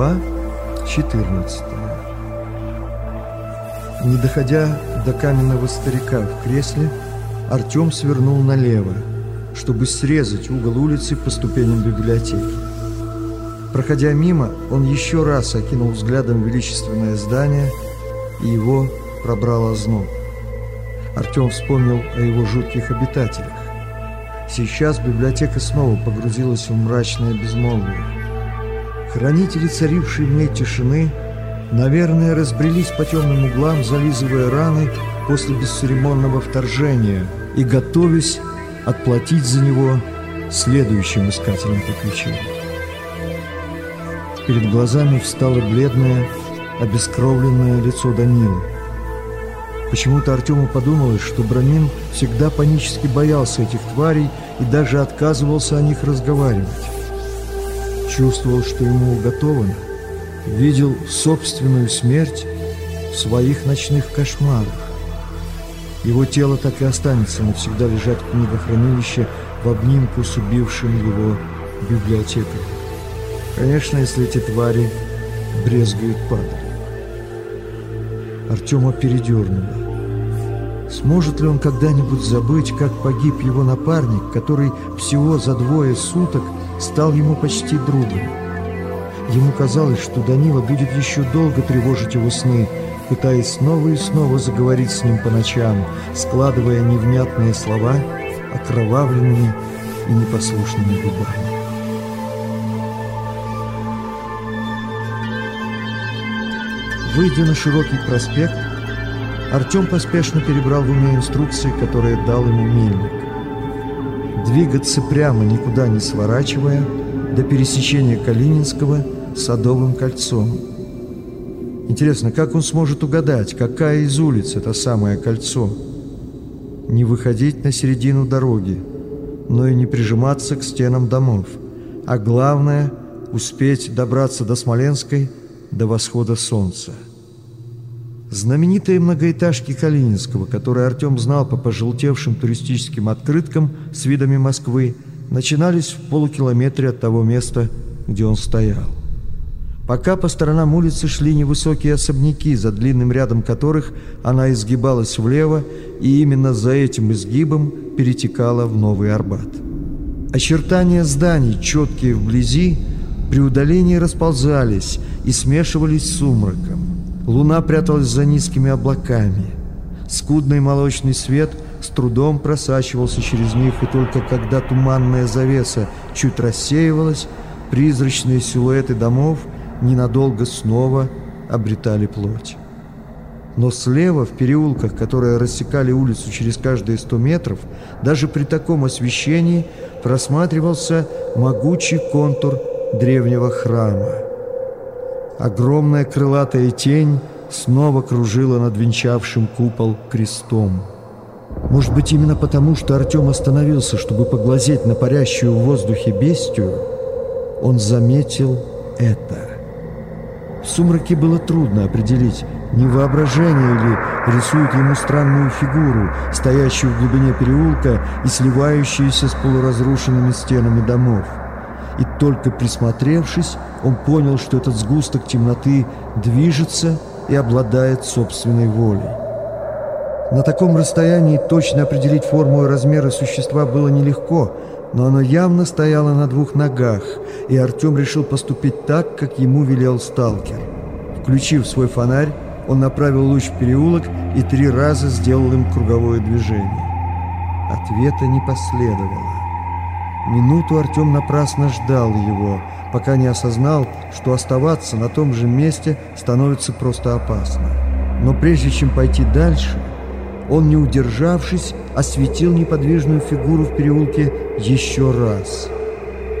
Глава 14 Не доходя до каменного старика в кресле, Артем свернул налево, чтобы срезать угол улицы по ступеням библиотеки. Проходя мимо, он еще раз окинул взглядом величественное здание, и его пробрал озноб. Артем вспомнил о его жутких обитателях. Сейчас библиотека снова погрузилась в мрачное безмолвие. Хранители, царившие в ней тишины, наверное, разбрелись по темным углам, зализывая раны после бесцеремонного вторжения и готовясь отплатить за него следующим искателям приключений. Перед глазами встало бледное, обескровленное лицо Данилы. Почему-то Артему подумалось, что Брамин всегда панически боялся этих тварей и даже отказывался о них разговаривать. Чувствовал, что ему уготовано, видел собственную смерть в своих ночных кошмарах. Его тело так и останется навсегда лежать в книгохранилище в обнимку с убившим его библиотекарем. Конечно, если эти твари брезгуют падалью. Артема передернуло. Сможет ли он когда-нибудь забыть, как погиб его напарник, который всего за двое суток стал ему почти другом? Ему казалось, что Данила будет еще долго тревожить его сны, пытаясь снова и снова заговорить с ним по ночам, складывая невнятные слова окровавленными и непослушными губами. Выйдя на широкий проспект, Артем поспешно перебрал в уме инструкции, которые дал ему мельник. Двигаться прямо, никуда не сворачивая, до пересечения Калининского Садовым кольцом. Интересно, как он сможет угадать, какая из улиц это самое кольцо? Не выходить на середину дороги, но и не прижиматься к стенам домов. А главное – успеть добраться до Смоленской – до восхода солнца. Знаменитые многоэтажки Калининского, которые Артем знал по пожелтевшим туристическим открыткам с видами Москвы, начинались в полукилометре от того места, где он стоял. Пока по сторонам улицы шли невысокие особняки, за длинным рядом которых она изгибалась влево, и именно за этим изгибом перетекала в Новый Арбат. Очертания зданий, четкие вблизи, при удалении расползались и смешивались с сумраком. Луна пряталась за низкими облаками. Скудный молочный свет с трудом просачивался через них, и только когда туманная завеса чуть рассеивалась, призрачные силуэты домов ненадолго снова обретали плоть. Но слева, в переулках, которые рассекали улицу через каждые сто метров, даже при таком освещении просматривался могучий контур древнего храма. Огромная крылатая тень снова кружила над венчавшим купол крестом. Может быть, именно потому, что Артем остановился, чтобы поглазеть на парящую в воздухе бестию, он заметил это. В сумраке было трудно определить, не воображение ли рисует ему странную фигуру, стоящую в глубине переулка и сливающуюся с полуразрушенными стенами домов и только присмотревшись, он понял, что этот сгусток темноты движется и обладает собственной волей. На таком расстоянии точно определить форму и размеры существа было нелегко, но оно явно стояло на двух ногах, и Артем решил поступить так, как ему велел сталкер. Включив свой фонарь, он направил луч в переулок и три раза сделал им круговое движение. Ответа не последовало. Минуту Артем напрасно ждал его, пока не осознал, что оставаться на том же месте становится просто опасно. Но прежде чем пойти дальше, он, не удержавшись, осветил неподвижную фигуру в переулке еще раз.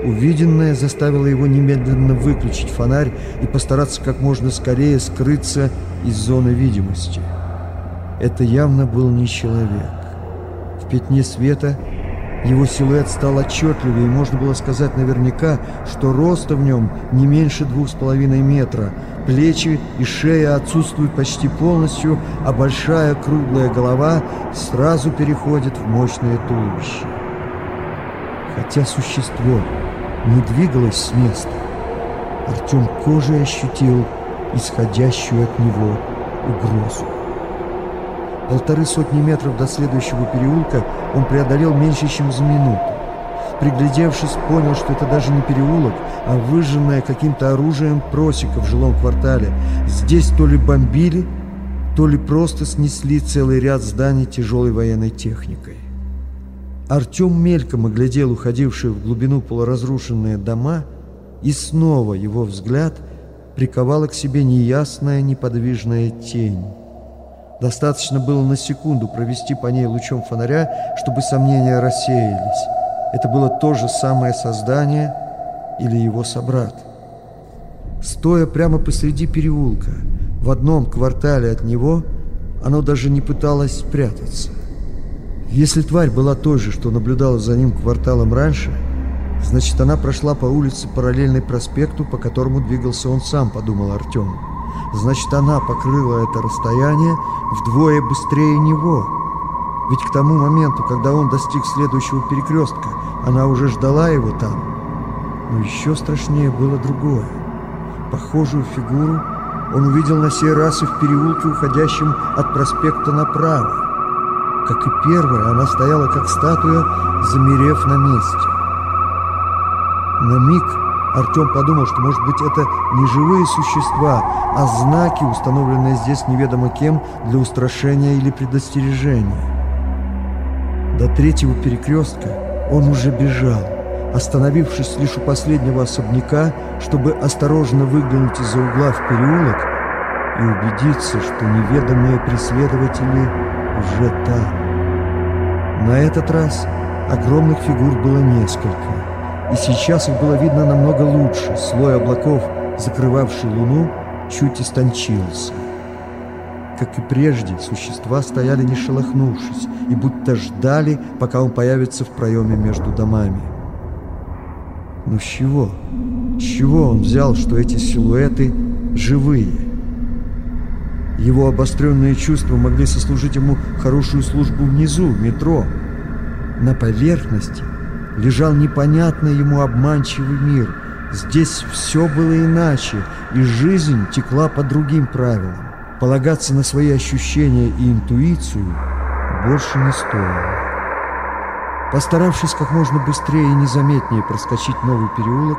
Увиденное заставило его немедленно выключить фонарь и постараться как можно скорее скрыться из зоны видимости. Это явно был не человек. В пятне света его силуэт стал отчетливее, и можно было сказать наверняка, что роста в нем не меньше двух с половиной метра. Плечи и шея отсутствуют почти полностью, а большая круглая голова сразу переходит в мощное Артем кожей ощутил исходящую от него угрозу. Полторы сотни метров до следующего переулка он преодолел меньше, чем за минуту. Приглядевшись, понял, что это даже не переулок, а выжженная каким-то оружием просека в жилом квартале. Здесь то ли бомбили, то ли просто снесли целый ряд зданий тяжелой военной техникой. Артем мельком оглядел уходившие в глубину полуразрушенные дома, и снова его взгляд приковала к себе неясная неподвижная тень. Достаточно было на секунду провести по ней лучом фонаря, чтобы сомнения рассеялись. Это было то же самое создание или его собрат. Стоя прямо посреди переулка, в одном квартале от него, оно даже не пыталось спрятаться. Если тварь была той же, что наблюдала за ним кварталом раньше, значит, она прошла по улице параллельной проспекту, по которому двигался он сам, подумал Артем. Значит, она покрыла это расстояние вдвое быстрее него – ведь к тому моменту, когда он достиг следующего перекрестка, она уже ждала его там. Но еще страшнее было другое. Похожую фигуру он увидел на сей раз и в переулке, уходящем от проспекта направо. Как и первая, она стояла как статуя, замерев на месте. На миг Артем подумал, что, может быть, это не живые существа, а знаки, установленные здесь неведомо кем для устрашения или предостережения. До третьего перекрестка он уже бежал, остановившись лишь у последнего особняка, чтобы осторожно выглянуть из-за угла в переулок и убедиться, что неведомые преследователи уже там. На этот раз огромных фигур было несколько, и сейчас их было видно намного лучше. Слой облаков, закрывавший луну, чуть истончился. Как и прежде, существа стояли не шелохнувшись и будто ждали, пока он появится в проеме между домами. Но с чего? С чего он взял, что эти силуэты живые? Его обостренные чувства могли сослужить ему хорошую службу внизу, в метро. На поверхности лежал непонятный ему обманчивый мир. Здесь все было иначе, и жизнь текла по другим правилам. Полагаться на свои ощущения и интуицию больше не стоило. Постаравшись как можно быстрее и незаметнее проскочить новый переулок,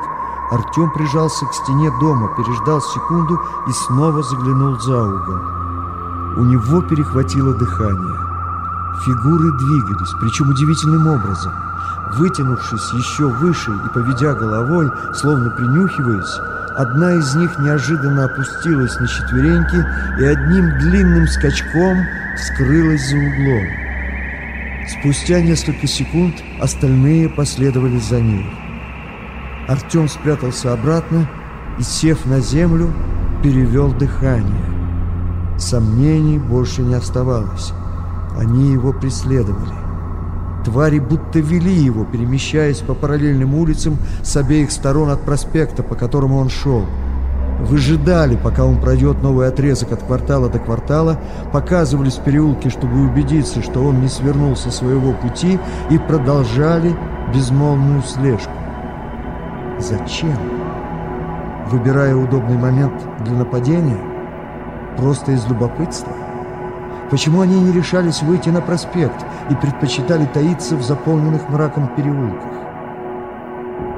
Артем прижался к стене дома, переждал секунду и снова заглянул за угол. У него перехватило дыхание. Фигуры двигались, причем удивительным образом. Вытянувшись еще выше и поведя головой, словно принюхиваясь, Одна из них неожиданно опустилась на четвереньки и одним длинным скачком скрылась за углом. Спустя несколько секунд остальные последовали за ней. Артем спрятался обратно и, сев на землю, перевел дыхание. Сомнений больше не оставалось. Они его преследовали. Твари будто вели его, перемещаясь по параллельным улицам с обеих сторон от проспекта, по которому он шел. Выжидали, пока он пройдет новый отрезок от квартала до квартала, показывались в переулке, чтобы убедиться, что он не свернул со своего пути, и продолжали безмолвную слежку. Зачем? Выбирая удобный момент для нападения? Просто из любопытства? Почему они не решались выйти на проспект и предпочитали таиться в заполненных мраком переулках?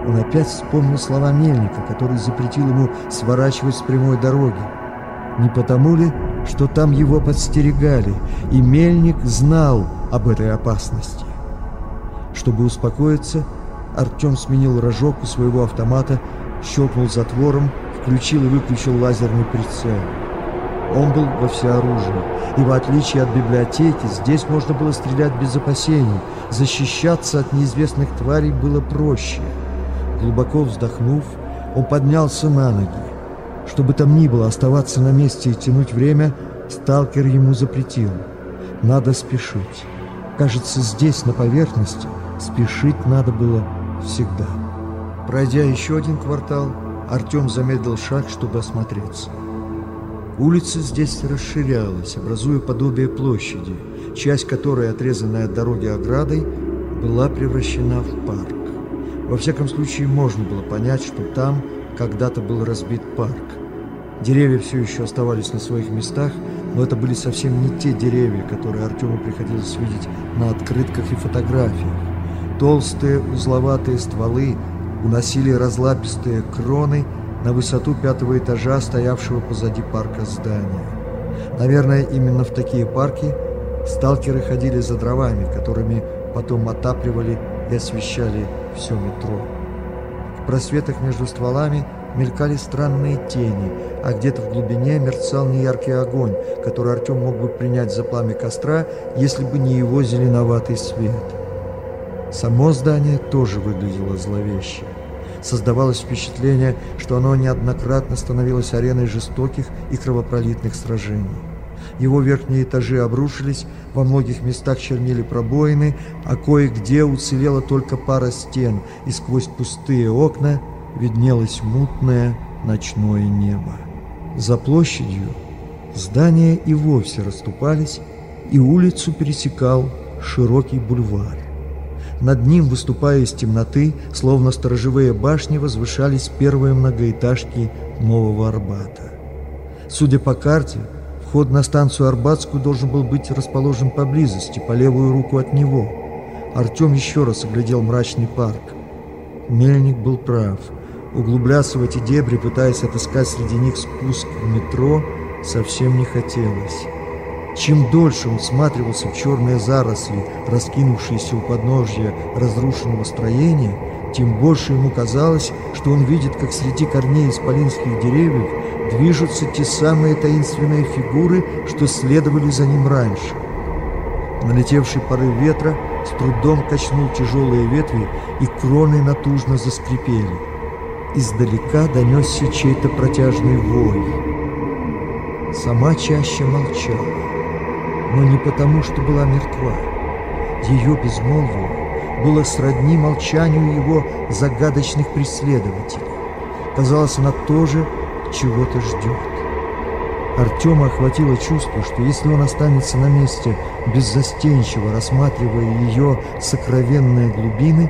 Он опять вспомнил слова Мельника, который запретил ему сворачивать с прямой дороги. Не потому ли, что там его подстерегали, и Мельник знал об этой опасности? Чтобы успокоиться, Артем сменил рожок у своего автомата, щелкнул затвором, включил и выключил лазерный прицел. Он был во всеоружии, и в отличие от библиотеки, здесь можно было стрелять без опасений. Защищаться от неизвестных тварей было проще. Глубоко вздохнув, он поднялся на ноги. Чтобы там ни было, оставаться на месте и тянуть время, сталкер ему запретил. Надо спешить. Кажется, здесь, на поверхности, спешить надо было всегда. Пройдя еще один квартал, Артем замедлил шаг, чтобы осмотреться. Улица здесь расширялась, образуя подобие площади, часть которой, отрезанная от дороги оградой, была превращена в парк. Во всяком случае, можно было понять, что там когда-то был разбит парк. Деревья все еще оставались на своих местах, но это были совсем не те деревья, которые Артему приходилось видеть на открытках и фотографиях. Толстые узловатые стволы уносили разлапистые кроны на высоту пятого этажа, стоявшего позади парка здания. Наверное, именно в такие парки сталкеры ходили за дровами, которыми потом отапливали и освещали все метро. В просветах между стволами мелькали странные тени, а где-то в глубине мерцал неяркий огонь, который Артем мог бы принять за пламя костра, если бы не его зеленоватый свет. Само здание тоже выглядело зловеще. Создавалось впечатление, что оно неоднократно становилось ареной жестоких и кровопролитных сражений. Его верхние этажи обрушились, во многих местах чернили пробоины, а кое-где уцелела только пара стен, и сквозь пустые окна виднелось мутное ночное небо. За площадью здания и вовсе расступались, и улицу пересекал широкий бульвар. Над ним, выступая из темноты, словно сторожевые башни, возвышались первые многоэтажки Нового Арбата. Судя по карте, вход на станцию Арбатскую должен был быть расположен поблизости, по левую руку от него. Артем еще раз оглядел мрачный парк. Мельник был прав. Углубляться в эти дебри, пытаясь отыскать среди них спуск в метро, совсем не хотелось. Чем дольше он всматривался в черные заросли, раскинувшиеся у подножья разрушенного строения, тем больше ему казалось, что он видит, как среди корней исполинских деревьев движутся те самые таинственные фигуры, что следовали за ним раньше. Налетевший порыв ветра с трудом качнул тяжелые ветви, и кроны натужно заскрипели. Издалека донесся чей-то протяжный вой. Сама чаще молчала но не потому, что была мертва. Ее безмолвие было сродни молчанию его загадочных преследователей. Казалось, она тоже чего-то ждет. Артема охватило чувство, что если он останется на месте, беззастенчиво рассматривая ее сокровенные глубины,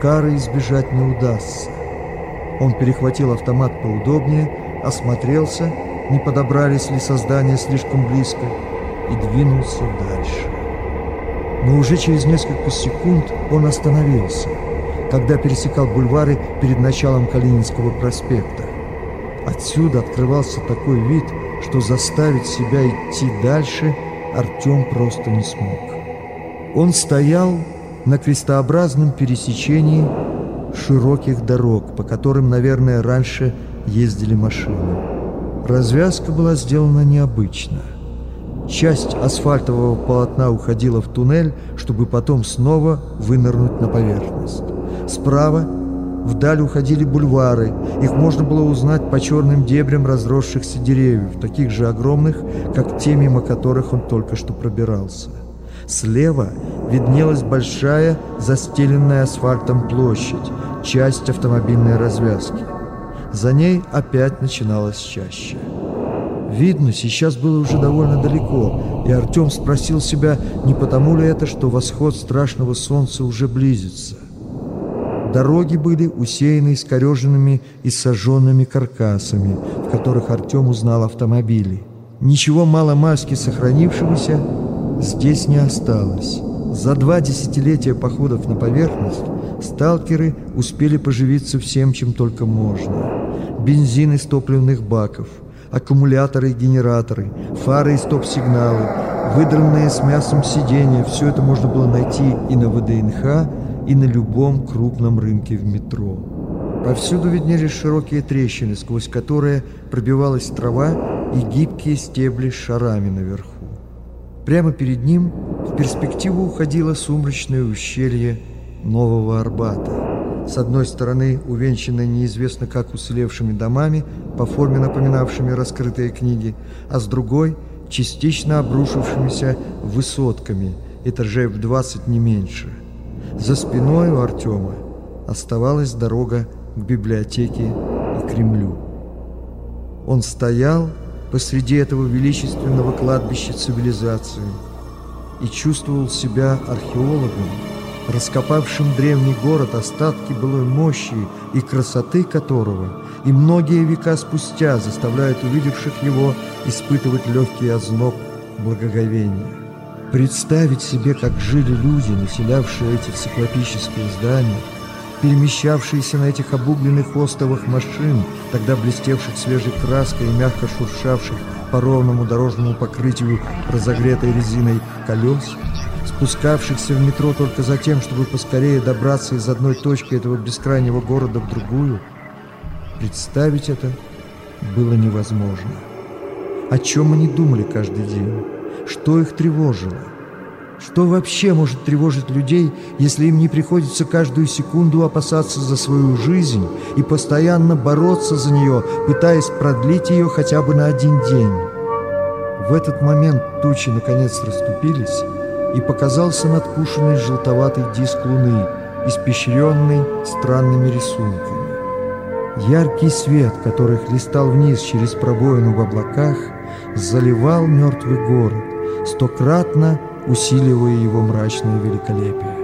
кары избежать не удастся. Он перехватил автомат поудобнее, осмотрелся, не подобрались ли создания слишком близко, и двинулся дальше. Но уже через несколько секунд он остановился, когда пересекал бульвары перед началом Калининского проспекта. Отсюда открывался такой вид, что заставить себя идти дальше Артем просто не смог. Он стоял на крестообразном пересечении широких дорог, по которым, наверное, раньше ездили машины. Развязка была сделана необычно – Часть асфальтового полотна уходила в туннель, чтобы потом снова вынырнуть на поверхность. Справа вдаль уходили бульвары. Их можно было узнать по черным дебрям разросшихся деревьев, таких же огромных, как те, мимо которых он только что пробирался. Слева виднелась большая, застеленная асфальтом площадь, часть автомобильной развязки. За ней опять начиналась чаще. Видно, сейчас было уже довольно далеко, и Артем спросил себя, не потому ли это, что восход страшного солнца уже близится. Дороги были усеяны искореженными и сожженными каркасами, в которых Артем узнал автомобили. Ничего мало-мальски сохранившегося здесь не осталось. За два десятилетия походов на поверхность сталкеры успели поживиться всем, чем только можно. Бензин из топливных баков – аккумуляторы и генераторы, фары и стоп-сигналы, выдранные с мясом сиденья. Все это можно было найти и на ВДНХ, и на любом крупном рынке в метро. Повсюду виднелись широкие трещины, сквозь которые пробивалась трава и гибкие стебли с шарами наверху. Прямо перед ним в перспективу уходило сумрачное ущелье Нового Арбата – с одной стороны увенчанная неизвестно как уцелевшими домами, по форме напоминавшими раскрытые книги, а с другой – частично обрушившимися высотками, этажей в 20 не меньше. За спиной у Артема оставалась дорога к библиотеке и Кремлю. Он стоял посреди этого величественного кладбища цивилизации и чувствовал себя археологом, раскопавшим древний город остатки былой мощи и красоты которого и многие века спустя заставляют увидевших его испытывать легкий озноб благоговения. Представить себе, как жили люди, населявшие эти циклопические здания, перемещавшиеся на этих обугленных остовах машин, тогда блестевших свежей краской и мягко шуршавших по ровному дорожному покрытию разогретой резиной колес, спускавшихся в метро только за тем, чтобы поскорее добраться из одной точки этого бескрайнего города в другую, представить это было невозможно. О чем они думали каждый день? Что их тревожило? Что вообще может тревожить людей, если им не приходится каждую секунду опасаться за свою жизнь и постоянно бороться за нее, пытаясь продлить ее хотя бы на один день? В этот момент тучи наконец расступились, и показался надкушенный желтоватый диск луны, испещренный странными рисунками. Яркий свет, который хлестал вниз через пробоину в облаках, заливал мертвый город, стократно усиливая его мрачное великолепие.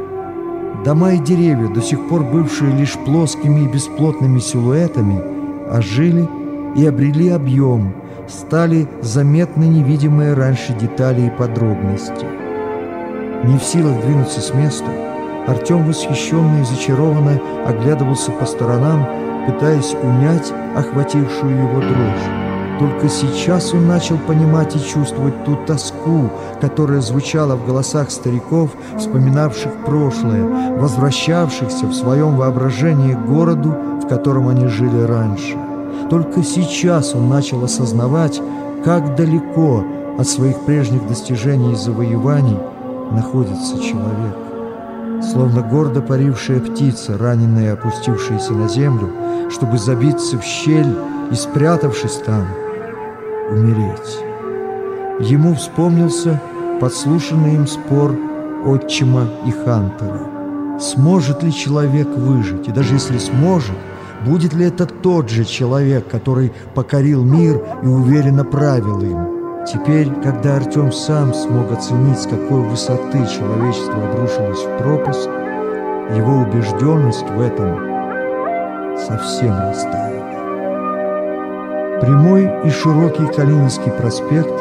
Дома и деревья, до сих пор бывшие лишь плоскими и бесплотными силуэтами, ожили и обрели объем, стали заметны невидимые раньше детали и подробности. Не в силах двинуться с места, Артем восхищенно и зачарованно оглядывался по сторонам, пытаясь унять охватившую его дрожь. Только сейчас он начал понимать и чувствовать ту тоску, которая звучала в голосах стариков, вспоминавших прошлое, возвращавшихся в своем воображении к городу, в котором они жили раньше. Только сейчас он начал осознавать, как далеко от своих прежних достижений и завоеваний находится человек. Словно гордо парившая птица, раненая и опустившаяся на землю, чтобы забиться в щель и, спрятавшись там, умереть. Ему вспомнился подслушанный им спор отчима и Хантера. Сможет ли человек выжить? И даже если сможет, будет ли это тот же человек, который покорил мир и уверенно правил им? Теперь, когда Артем сам смог оценить, с какой высоты человечество обрушилось в пропасть, его убежденность в этом совсем растаяла. Прямой и широкий Калининский проспект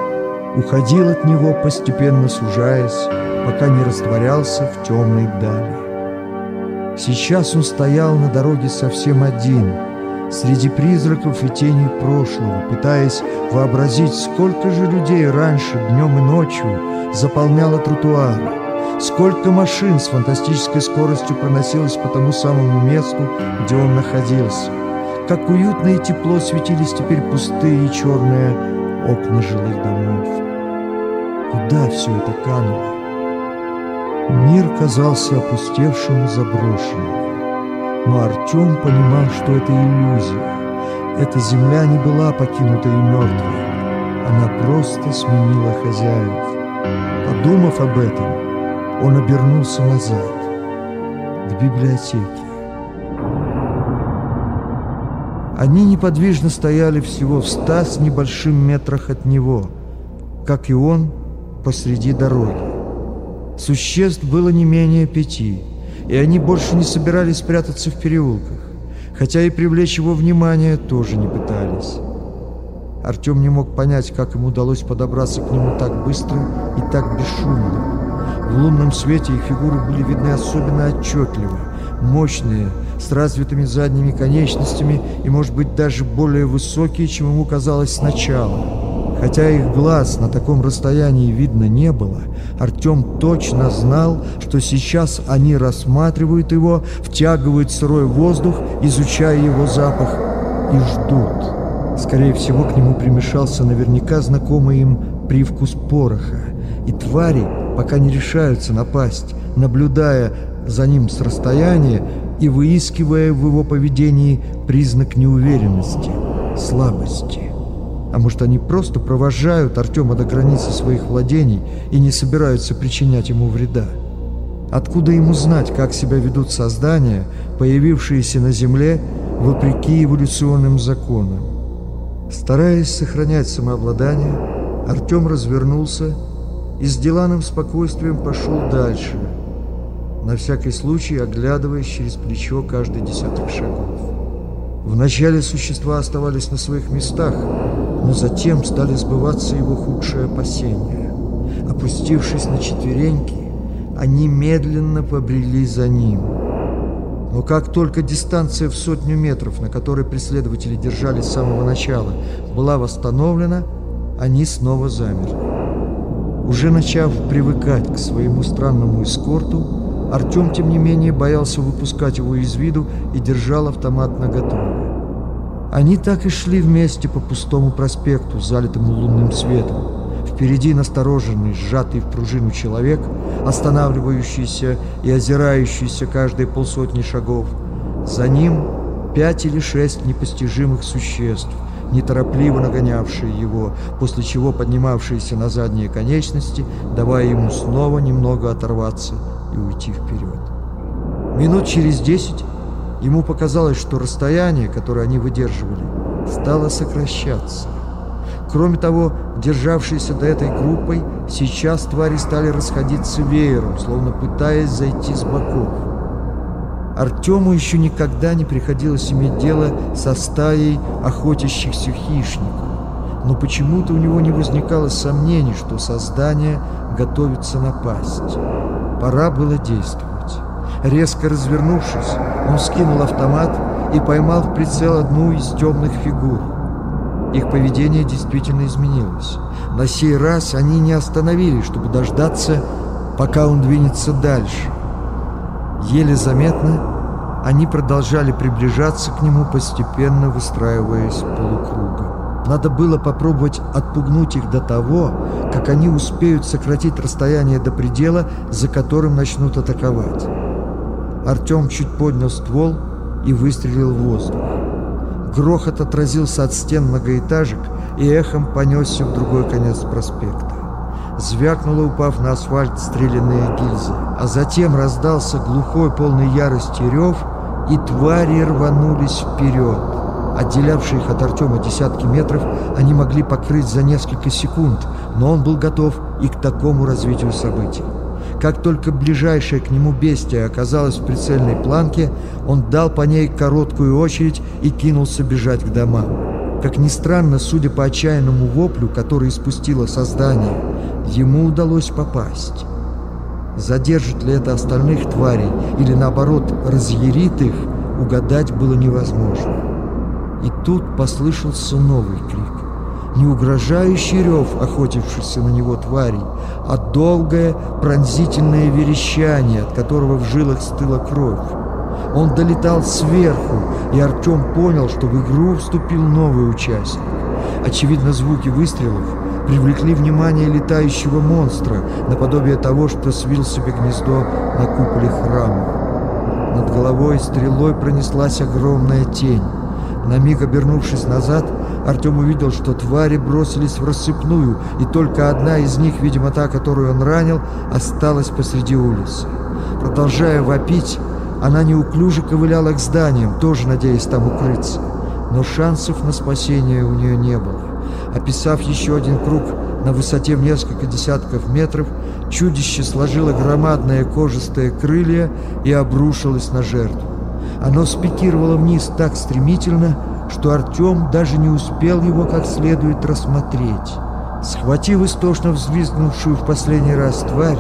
уходил от него, постепенно сужаясь, пока не растворялся в темной дали. Сейчас он стоял на дороге совсем один, среди призраков и теней прошлого, пытаясь вообразить, сколько же людей раньше, днем и ночью, заполняло тротуары, сколько машин с фантастической скоростью проносилось по тому самому месту, где он находился – как уютно и тепло светились теперь пустые и черные окна жилых домов. Куда все это кануло? Мир казался опустевшим и заброшенным. Но Артем понимал, что это иллюзия. Эта земля не была покинута и мертвой. Она просто сменила хозяев. Подумав об этом, он обернулся назад, к библиотеке. Они неподвижно стояли всего в ста с небольшим метрах от него, как и он посреди дороги. Существ было не менее пяти, и они больше не собирались прятаться в переулках, хотя и привлечь его внимание тоже не пытались. Артем не мог понять, как им удалось подобраться к нему так быстро и так бесшумно. В лунном свете их фигуры были видны особенно отчетливо, мощные, с развитыми задними конечностями и, может быть, даже более высокие, чем ему казалось сначала. Хотя их глаз на таком расстоянии видно не было, Артем точно знал, что сейчас они рассматривают его, втягивают сырой воздух, изучая его запах, и ждут. Скорее всего, к нему примешался наверняка знакомый им привкус пороха, и твари пока не решаются напасть, наблюдая за ним с расстояния, и выискивая в его поведении признак неуверенности, слабости. А может, они просто провожают Артема до границы своих владений и не собираются причинять ему вреда? Откуда ему знать, как себя ведут создания, появившиеся на Земле вопреки эволюционным законам? Стараясь сохранять самообладание, Артем развернулся и с деланным спокойствием пошел дальше – на всякий случай оглядываясь через плечо каждый десяток шагов. Вначале существа оставались на своих местах, но затем стали сбываться его худшие опасения. Опустившись на четвереньки, они медленно побрели за ним. Но как только дистанция в сотню метров, на которой преследователи держались с самого начала, была восстановлена, они снова замерли. Уже начав привыкать к своему странному эскорту, Артем, тем не менее, боялся выпускать его из виду и держал автомат наготове. Они так и шли вместе по пустому проспекту, залитому лунным светом. Впереди настороженный, сжатый в пружину человек, останавливающийся и озирающийся каждые полсотни шагов. За ним пять или шесть непостижимых существ, неторопливо нагонявшие его, после чего поднимавшиеся на задние конечности, давая ему снова немного оторваться и уйти вперед. Минут через десять ему показалось, что расстояние, которое они выдерживали, стало сокращаться. Кроме того, державшиеся до этой группой, сейчас твари стали расходиться веером, словно пытаясь зайти с боков. Артему еще никогда не приходилось иметь дело со стаей охотящихся хищников, но почему-то у него не возникало сомнений, что создание готовится напасть. Пора было действовать. Резко развернувшись, он скинул автомат и поймал в прицел одну из темных фигур. Их поведение действительно изменилось. На сей раз они не остановились, чтобы дождаться, пока он двинется дальше. Еле заметно они продолжали приближаться к нему, постепенно выстраиваясь полукругом. Надо было попробовать отпугнуть их до того, как они успеют сократить расстояние до предела, за которым начнут атаковать. Артем чуть поднял ствол и выстрелил в воздух. Грохот отразился от стен многоэтажек и эхом понесся в другой конец проспекта. Звякнуло, упав на асфальт, стрелянные гильзы, а затем раздался глухой, полный ярости рев, и твари рванулись вперед. Отделявшие их от Артема десятки метров, они могли покрыть за несколько секунд, но он был готов и к такому развитию событий. Как только ближайшее к нему бестия оказалось в прицельной планке, он дал по ней короткую очередь и кинулся бежать к домам. Как ни странно, судя по отчаянному воплю, который испустило создание, ему удалось попасть. Задержит ли это остальных тварей или наоборот разъярит их, угадать было невозможно. И тут послышался новый крик не угрожающий рев охотившихся на него тварей, а долгое пронзительное верещание, от которого в жилах стыла кровь. Он долетал сверху, и Артем понял, что в игру вступил новый участник. Очевидно, звуки выстрелов привлекли внимание летающего монстра, наподобие того, что свил себе гнездо на куполе храма. Над головой стрелой пронеслась огромная тень. На миг обернувшись назад, Артем увидел, что твари бросились в рассыпную, и только одна из них, видимо та, которую он ранил, осталась посреди улицы. Продолжая вопить, она неуклюже ковыляла к зданиям, тоже надеясь там укрыться. Но шансов на спасение у нее не было. Описав еще один круг на высоте в несколько десятков метров, чудище сложило громадное кожистое крылья и обрушилось на жертву. Оно спикировало вниз так стремительно, что Артем даже не успел его как следует рассмотреть. Схватив истошно взвизгнувшую в последний раз тварь,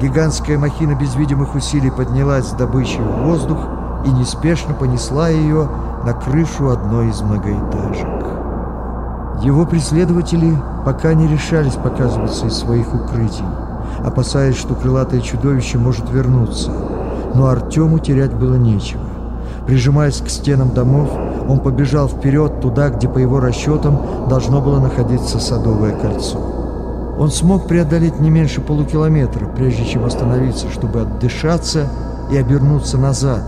гигантская махина без видимых усилий поднялась с добычей в воздух и неспешно понесла ее на крышу одной из многоэтажек. Его преследователи пока не решались показываться из своих укрытий, опасаясь, что крылатое чудовище может вернуться, но Артему терять было нечего. Прижимаясь к стенам домов, он побежал вперед туда, где, по его расчетам, должно было находиться Садовое кольцо. Он смог преодолеть не меньше полукилометра, прежде чем остановиться, чтобы отдышаться и обернуться назад,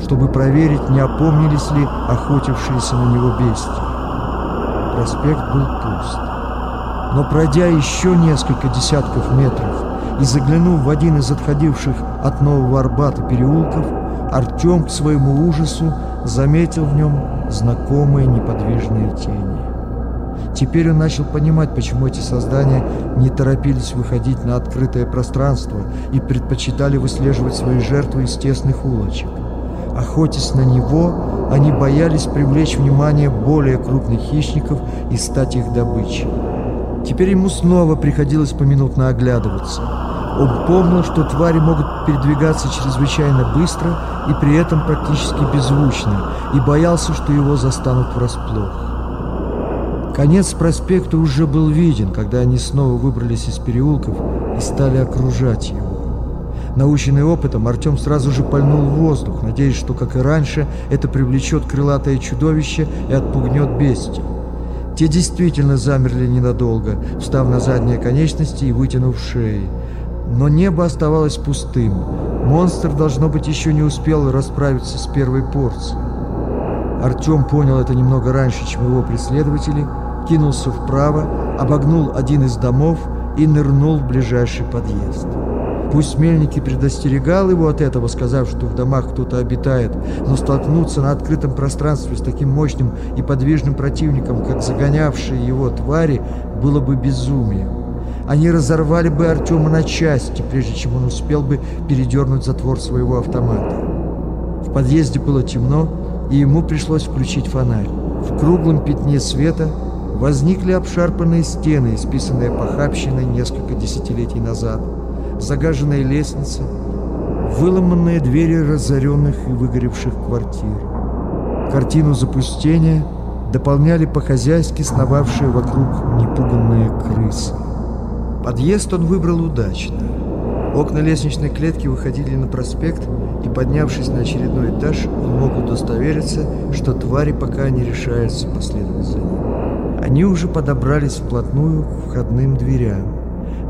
чтобы проверить, не опомнились ли охотившиеся на него бестии. Проспект был пуст. Но пройдя еще несколько десятков метров и заглянув в один из отходивших от Нового Арбата переулков, Артем к своему ужасу заметил в нем знакомые неподвижные тени. Теперь он начал понимать, почему эти создания не торопились выходить на открытое пространство и предпочитали выслеживать свои жертвы из тесных улочек. Охотясь на него, они боялись привлечь внимание более крупных хищников и стать их добычей. Теперь ему снова приходилось поминутно оглядываться. Он помнил, что твари могут передвигаться чрезвычайно быстро и при этом практически беззвучно, и боялся, что его застанут врасплох. Конец проспекта уже был виден, когда они снова выбрались из переулков и стали окружать его. Наученный опытом, Артем сразу же пальнул в воздух, надеясь, что, как и раньше, это привлечет крылатое чудовище и отпугнет бестию. Те действительно замерли ненадолго, встав на задние конечности и вытянув шеи. Но небо оставалось пустым. Монстр, должно быть, еще не успел расправиться с первой порцией. Артем понял это немного раньше, чем его преследователи, кинулся вправо, обогнул один из домов и нырнул в ближайший подъезд. Пусть Мельники предостерегал его от этого, сказав, что в домах кто-то обитает, но столкнуться на открытом пространстве с таким мощным и подвижным противником, как загонявшие его твари, было бы безумием. Они разорвали бы Артема на части, прежде чем он успел бы передернуть затвор своего автомата. В подъезде было темно, и ему пришлось включить фонарь. В круглом пятне света возникли обшарпанные стены, исписанные похабщиной несколько десятилетий назад – загаженные лестницы, выломанные двери разоренных и выгоревших квартир. Картину запустения дополняли по-хозяйски сновавшие вокруг непуганные крысы. Подъезд он выбрал удачно. Окна лестничной клетки выходили на проспект, и, поднявшись на очередной этаж, он мог удостовериться, что твари пока не решаются последовать за ним. Они уже подобрались вплотную к входным дверям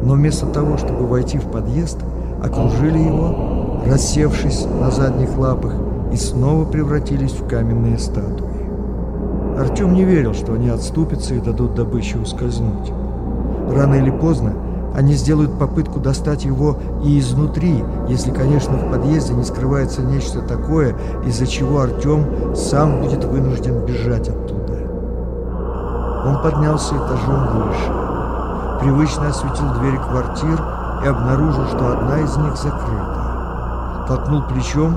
но вместо того, чтобы войти в подъезд, окружили его, рассевшись на задних лапах, и снова превратились в каменные статуи. Артем не верил, что они отступятся и дадут добыче ускользнуть. Рано или поздно они сделают попытку достать его и изнутри, если, конечно, в подъезде не скрывается нечто такое, из-за чего Артем сам будет вынужден бежать оттуда. Он поднялся этажом выше привычно осветил двери квартир и обнаружил, что одна из них закрыта. Толкнул плечом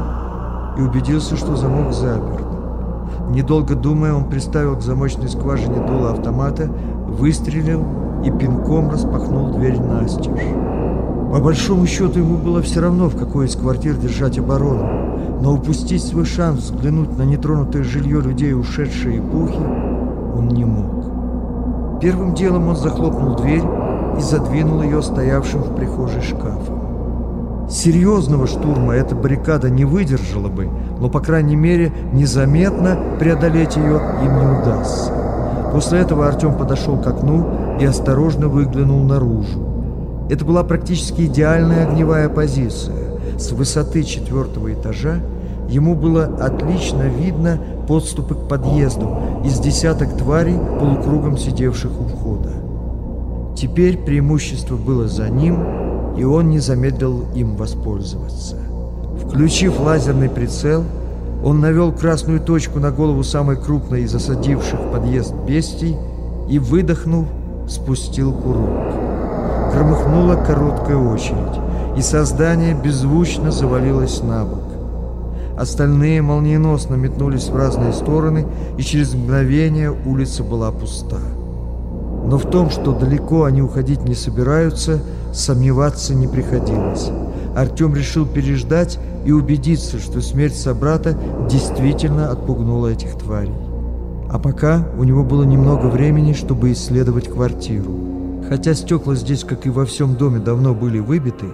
и убедился, что замок заперт. Недолго думая, он приставил к замочной скважине дуло автомата, выстрелил и пинком распахнул дверь настежь. По большому счету ему было все равно, в какой из квартир держать оборону, но упустить свой шанс взглянуть на нетронутое жилье людей ушедшей эпохи он не мог. Первым делом он захлопнул дверь и задвинул ее стоявшим в прихожей шкафом. Серьезного штурма эта баррикада не выдержала бы, но, по крайней мере, незаметно преодолеть ее им не удастся. После этого Артем подошел к окну и осторожно выглянул наружу. Это была практически идеальная огневая позиция. С высоты четвертого этажа ему было отлично видно подступы к подъезду из десяток тварей, полукругом сидевших у входа. Теперь преимущество было за ним, и он не замедлил им воспользоваться. Включив лазерный прицел, он навел красную точку на голову самой крупной из осадивших подъезд бестий и, выдохнув, спустил курок. Громыхнула короткая очередь, и создание беззвучно завалилось на бок. Остальные молниеносно метнулись в разные стороны, и через мгновение улица была пуста. Но в том, что далеко они уходить не собираются, сомневаться не приходилось. Артем решил переждать и убедиться, что смерть собрата действительно отпугнула этих тварей. А пока у него было немного времени, чтобы исследовать квартиру. Хотя стекла здесь, как и во всем доме, давно были выбиты,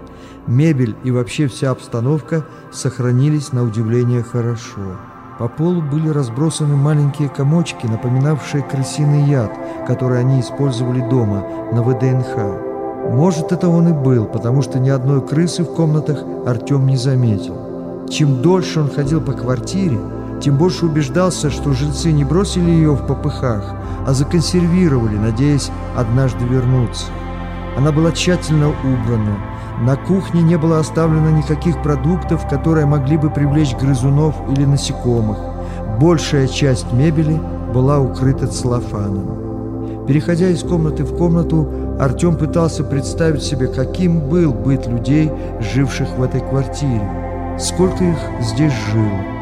Мебель и вообще вся обстановка сохранились на удивление хорошо. По полу были разбросаны маленькие комочки, напоминавшие крысиный яд, который они использовали дома на ВДНХ. Может, это он и был, потому что ни одной крысы в комнатах Артем не заметил. Чем дольше он ходил по квартире, тем больше убеждался, что жильцы не бросили ее в попыхах, а законсервировали, надеясь однажды вернуться. Она была тщательно убрана, на кухне не было оставлено никаких продуктов, которые могли бы привлечь грызунов или насекомых. Большая часть мебели была укрыта целлофаном. Переходя из комнаты в комнату, Артем пытался представить себе, каким был быт людей, живших в этой квартире. Сколько их здесь жило,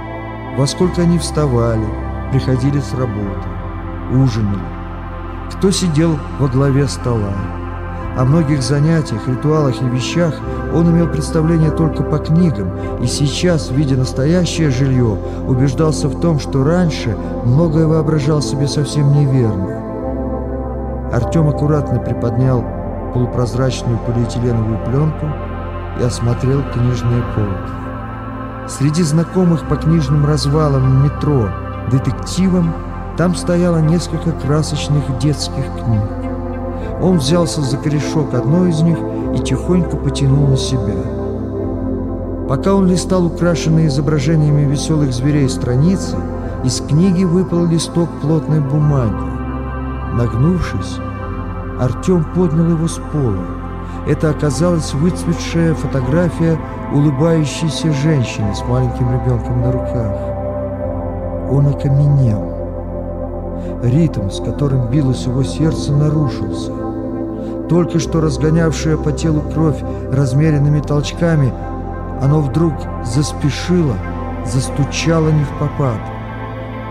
во сколько они вставали, приходили с работы, ужинали, кто сидел во главе стола. О многих занятиях, ритуалах и вещах он имел представление только по книгам, и сейчас, видя настоящее жилье, убеждался в том, что раньше многое воображал себе совсем неверно. Артем аккуратно приподнял полупрозрачную полиэтиленовую пленку и осмотрел книжные полки. Среди знакомых по книжным развалам метро детективам там стояло несколько красочных детских книг. Он взялся за корешок одной из них и тихонько потянул на себя. Пока он листал украшенные изображениями веселых зверей страницы, из книги выпал листок плотной бумаги. Нагнувшись, Артем поднял его с пола. Это оказалась выцветшая фотография улыбающейся женщины с маленьким ребенком на руках. Он окаменел. Ритм, с которым билось его сердце, нарушился. Только что разгонявшая по телу кровь размеренными толчками, оно вдруг заспешило, застучало не в попад.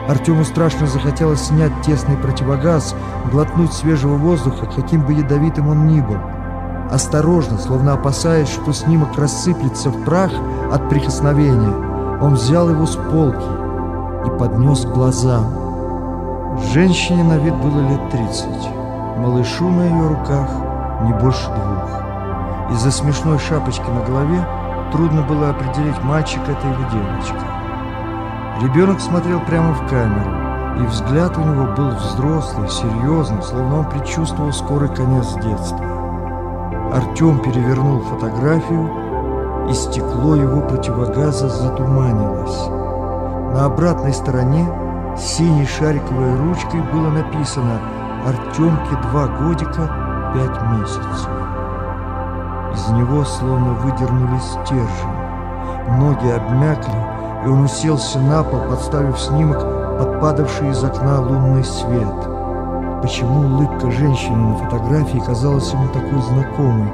Артему страшно захотелось снять тесный противогаз, глотнуть свежего воздуха, каким бы ядовитым он ни был. Осторожно, словно опасаясь, что снимок рассыплется в прах от прикосновения, он взял его с полки и поднес к глазам. Женщине на вид было лет тридцать. Малышу на ее руках не больше двух. Из-за смешной шапочки на голове трудно было определить, мальчик это или девочка. Ребенок смотрел прямо в камеру, и взгляд у него был взрослый, серьезный, словно он предчувствовал скорый конец детства. Артем перевернул фотографию, и стекло его противогаза затуманилось. На обратной стороне синей шариковой ручкой было написано «Артемке два годика, пять месяцев». Из него словно выдернули стержень. Ноги обмякли, и он уселся на пол, подставив снимок под падавший из окна лунный свет. Почему улыбка женщины на фотографии казалась ему такой знакомой,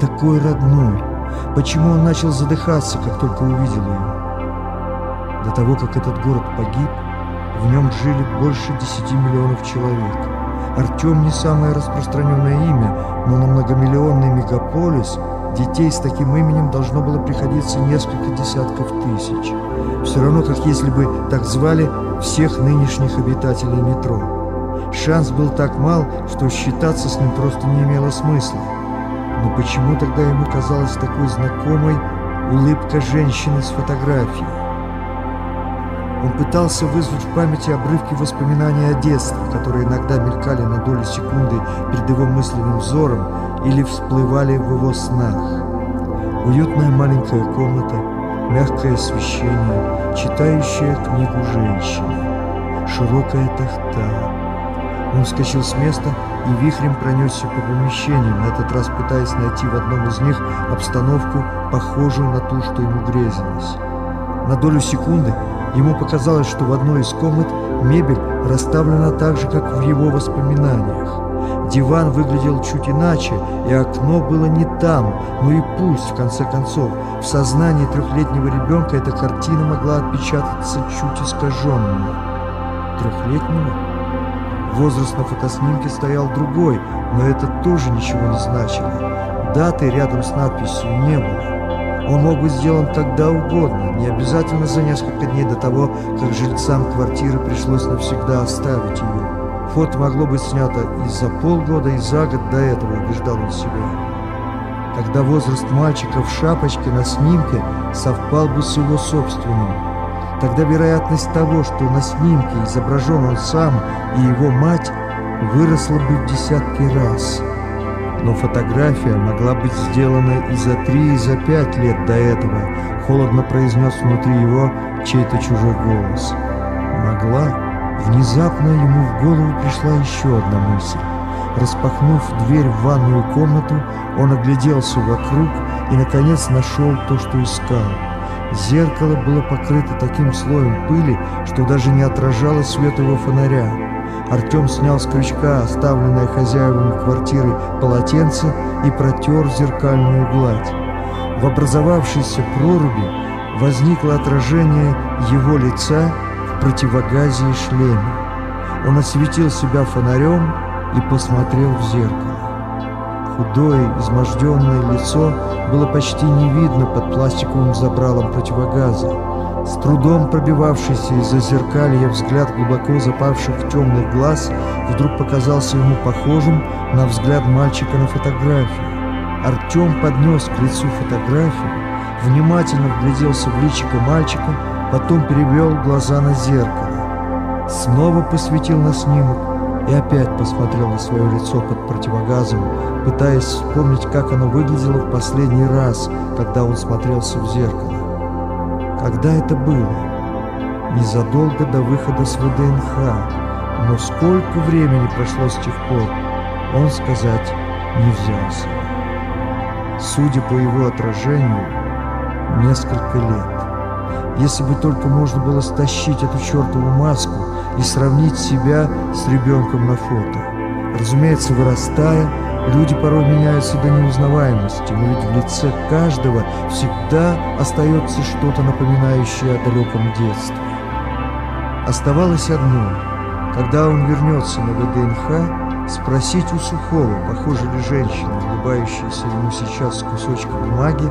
такой родной? Почему он начал задыхаться, как только увидел ее? До того, как этот город погиб, в нем жили больше 10 миллионов человек. Артем не самое распространенное имя, но на многомиллионный мегаполис детей с таким именем должно было приходиться несколько десятков тысяч. Все равно, как если бы так звали всех нынешних обитателей метро. Шанс был так мал, что считаться с ним просто не имело смысла. Но почему тогда ему казалась такой знакомой улыбка женщины с фотографией? Он пытался вызвать в памяти обрывки воспоминаний о детстве, которые иногда мелькали на долю секунды перед его мысленным взором или всплывали в его снах. Уютная маленькая комната, мягкое освещение, читающая книгу женщина, широкая тахта. Он вскочил с места и вихрем пронесся по помещениям, на этот раз пытаясь найти в одном из них обстановку, похожую на ту, что ему грезилось. На долю секунды ему показалось, что в одной из комнат мебель расставлена так же, как в его воспоминаниях. Диван выглядел чуть иначе, и окно было не там, но и пусть, в конце концов, в сознании трехлетнего ребенка эта картина могла отпечататься чуть искаженно. Трехлетнего? Возраст на фотоснимке стоял другой, но это тоже ничего не значило. Даты рядом с надписью не было. Он мог быть сделан когда угодно, не обязательно за несколько дней до того, как жильцам квартиры пришлось навсегда оставить ее. Фото могло быть снято и за полгода, и за год до этого, убеждал он себя. Тогда возраст мальчика в шапочке на снимке совпал бы с его собственным. Тогда вероятность того, что на снимке изображен он сам и его мать, выросла бы в десятки раз. Но фотография могла быть сделана и за три, и за пять лет до этого, холодно произнес внутри его чей-то чужой голос. Могла Внезапно ему в голову пришла еще одна мысль. Распахнув дверь в ванную комнату, он огляделся вокруг и, наконец, нашел то, что искал. Зеркало было покрыто таким слоем пыли, что даже не отражало свет его фонаря. Артем снял с крючка оставленное хозяевами квартиры полотенце и протер зеркальную гладь. В образовавшейся проруби возникло отражение его лица в противогазе и шлеме. Он осветил себя фонарем и посмотрел в зеркало. Худое, изможденное лицо было почти не видно под пластиковым забралом противогаза. С трудом пробивавшийся из-за зеркалья взгляд глубоко запавших темных глаз вдруг показался ему похожим на взгляд мальчика на фотографии. Артем поднес к лицу фотографию, внимательно вгляделся в личико мальчика, потом перевел глаза на зеркало. Снова посветил на снимок и опять посмотрел на свое лицо под противогазом, пытаясь вспомнить, как оно выглядело в последний раз, когда он смотрелся в зеркало. Когда это было? Незадолго до выхода с ВДНХ. Но сколько времени прошло с тех пор, он сказать не взялся. Судя по его отражению, несколько лет. Если бы только можно было стащить эту чертову маску и сравнить себя с ребенком на фото. Разумеется, вырастая, Люди порой меняются до неузнаваемости, но ведь в лице каждого всегда остается что-то напоминающее о далеком детстве. Оставалось одно. Когда он вернется на ВДНХ, спросить у Сухого, похожа ли женщина, улыбающаяся ему сейчас с кусочка бумаги,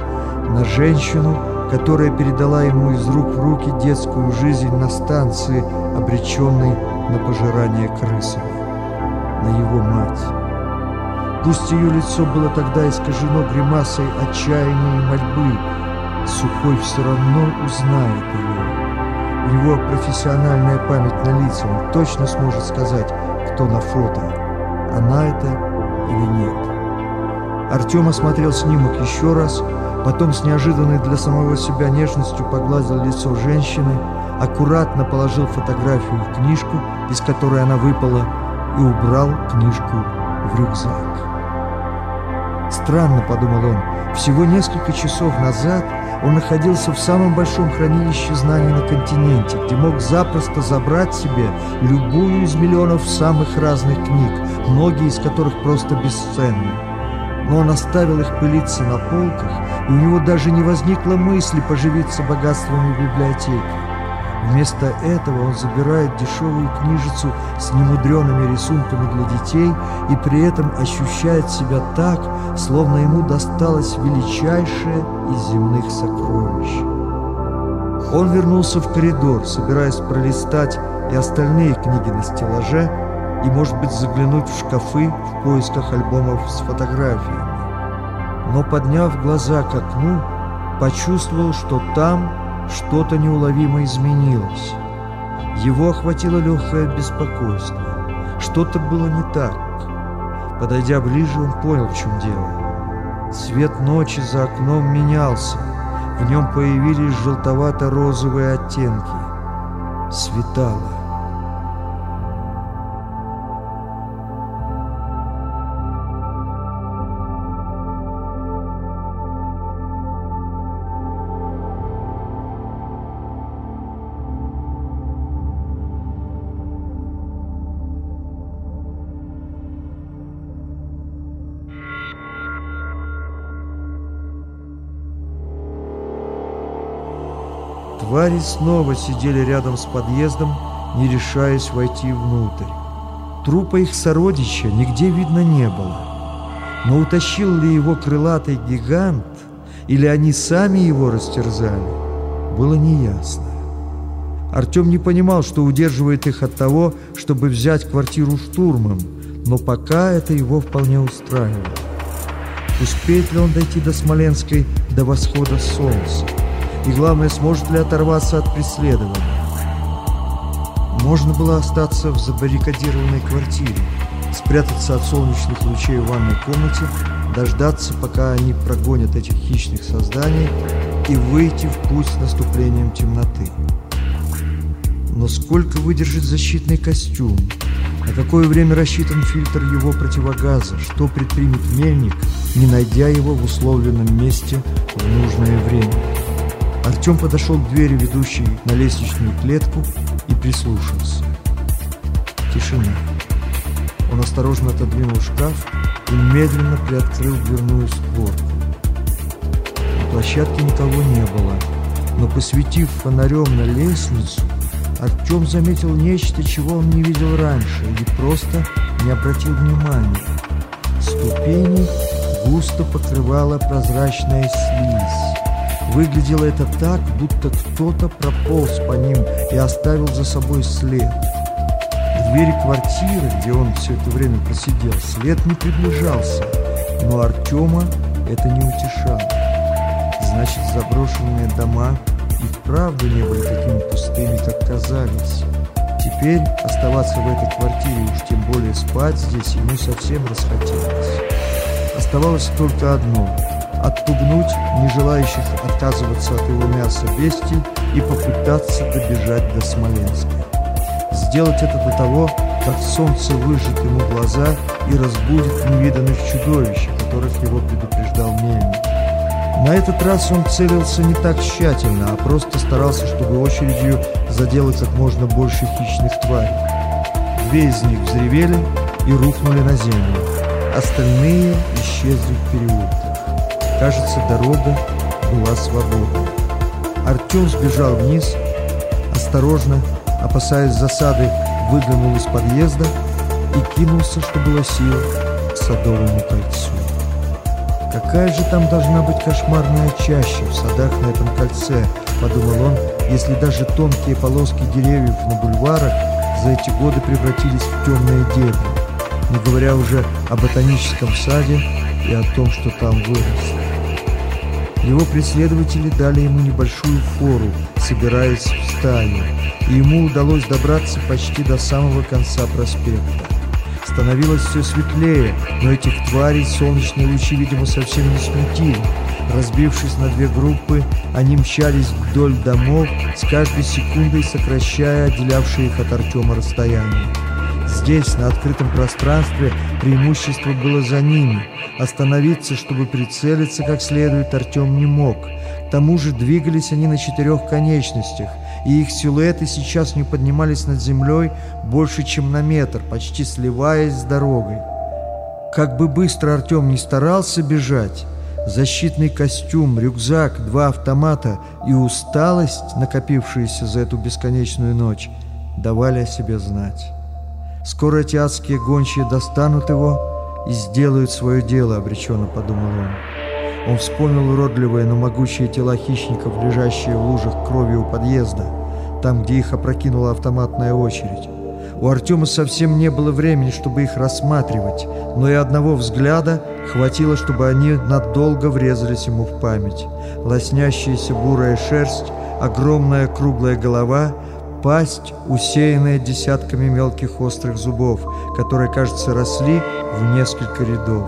на женщину, которая передала ему из рук в руки детскую жизнь на станции, обреченной на пожирание крысами, на его мать. Пусть ее лицо было тогда искажено гримасой отчаяния и мольбы, Сухой все равно узнает ее. У него профессиональная память на лица, он точно сможет сказать, кто на фото, она это или нет. Артем осмотрел снимок еще раз, потом с неожиданной для самого себя нежностью погладил лицо женщины, аккуратно положил фотографию в книжку, из которой она выпала, и убрал книжку в рюкзак. Странно, подумал он, всего несколько часов назад он находился в самом большом хранилище знаний на континенте, где мог запросто забрать себе любую из миллионов самых разных книг, многие из которых просто бесценны. Но он оставил их пылиться на полках, у него даже не возникло мысли поживиться богатствами библиотеки. Вместо этого он забирает дешевую книжицу с немудреными рисунками для детей и при этом ощущает себя так, словно ему досталось величайшее из земных сокровищ. Он вернулся в коридор, собираясь пролистать и остальные книги на стеллаже и, может быть, заглянуть в шкафы в поисках альбомов с фотографиями. Но, подняв глаза к окну, почувствовал, что там что-то неуловимо изменилось. Его охватило легкое беспокойство. Что-то было не так. Подойдя ближе, он понял, в чем дело. Свет ночи за окном менялся. В нем появились желтовато-розовые оттенки. Светало. Твари снова сидели рядом с подъездом, не решаясь войти внутрь. Трупа их сородича нигде видно не было. Но утащил ли его крылатый гигант, или они сами его растерзали, было неясно. Артем не понимал, что удерживает их от того, чтобы взять квартиру штурмом, но пока это его вполне устраивало. Успеет ли он дойти до Смоленской до восхода солнца? И главное, сможет ли оторваться от преследования. Можно было остаться в забаррикадированной квартире, спрятаться от солнечных лучей в ванной комнате, дождаться, пока они прогонят этих хищных созданий и выйти в путь с наступлением темноты. Но сколько выдержит защитный костюм? На какое время рассчитан фильтр его противогаза? Что предпримет мельник, не найдя его в условленном месте в нужное время? Артем подошел к двери, ведущей на лестничную клетку, и прислушался. Тишина. Он осторожно отодвинул шкаф и медленно приоткрыл дверную створку. На площадке никого не было, но посветив фонарем на лестницу, Артем заметил нечто, чего он не видел раньше или просто не обратил внимания. Ступени густо покрывала прозрачная слизь. Выглядело это так, будто кто-то прополз по ним и оставил за собой след. К двери квартиры, где он все это время просидел, след не приближался, но Артема это не утешало. Значит, заброшенные дома и вправду не были такими пустыми, как казались. Теперь оставаться в этой квартире, уж тем более спать здесь, ему совсем расхотелось. Оставалось только одно – отпугнуть не желающих отказываться от его мяса бестий и попытаться добежать до Смоленска. Сделать это до того, как солнце выжжет ему глаза и разбудит невиданных чудовищ, которых его предупреждал Мельник. На этот раз он целился не так тщательно, а просто старался, чтобы очередью заделать как можно больше хищных тварей. Две из них взревели и рухнули на землю. Остальные исчезли в переулках. Кажется, дорога была свободна. Артем сбежал вниз, осторожно, опасаясь засады, выглянул из подъезда и кинулся, что было сил, к Садовому кольцу. Какая же там должна быть кошмарная чаща в садах на этом кольце, подумал он, если даже тонкие полоски деревьев на бульварах за эти годы превратились в темные дебри, не говоря уже о ботаническом саде и о том, что там выросло. Его преследователи дали ему небольшую фору, собираясь в стаю, и ему удалось добраться почти до самого конца проспекта. Становилось все светлее, но этих тварей солнечные лучи, видимо, совсем не смутили. Разбившись на две группы, они мчались вдоль домов, с каждой секундой сокращая отделявшие их от Артема расстояние. Здесь, на открытом пространстве, преимущество было за ними. Остановиться, чтобы прицелиться как следует, Артем не мог. К тому же двигались они на четырех конечностях, и их силуэты сейчас не поднимались над землей больше, чем на метр, почти сливаясь с дорогой. Как бы быстро Артем не старался бежать, защитный костюм, рюкзак, два автомата и усталость, накопившиеся за эту бесконечную ночь, давали о себе знать. Скоро эти адские гончие достанут его и сделают свое дело, обреченно подумал он. Он вспомнил уродливые, но могучие тела хищников, лежащие в лужах крови у подъезда, там, где их опрокинула автоматная очередь. У Артема совсем не было времени, чтобы их рассматривать, но и одного взгляда хватило, чтобы они надолго врезались ему в память. Лоснящаяся бурая шерсть, огромная круглая голова, пасть, усеянная десятками мелких острых зубов, которые, кажется, росли в несколько рядов.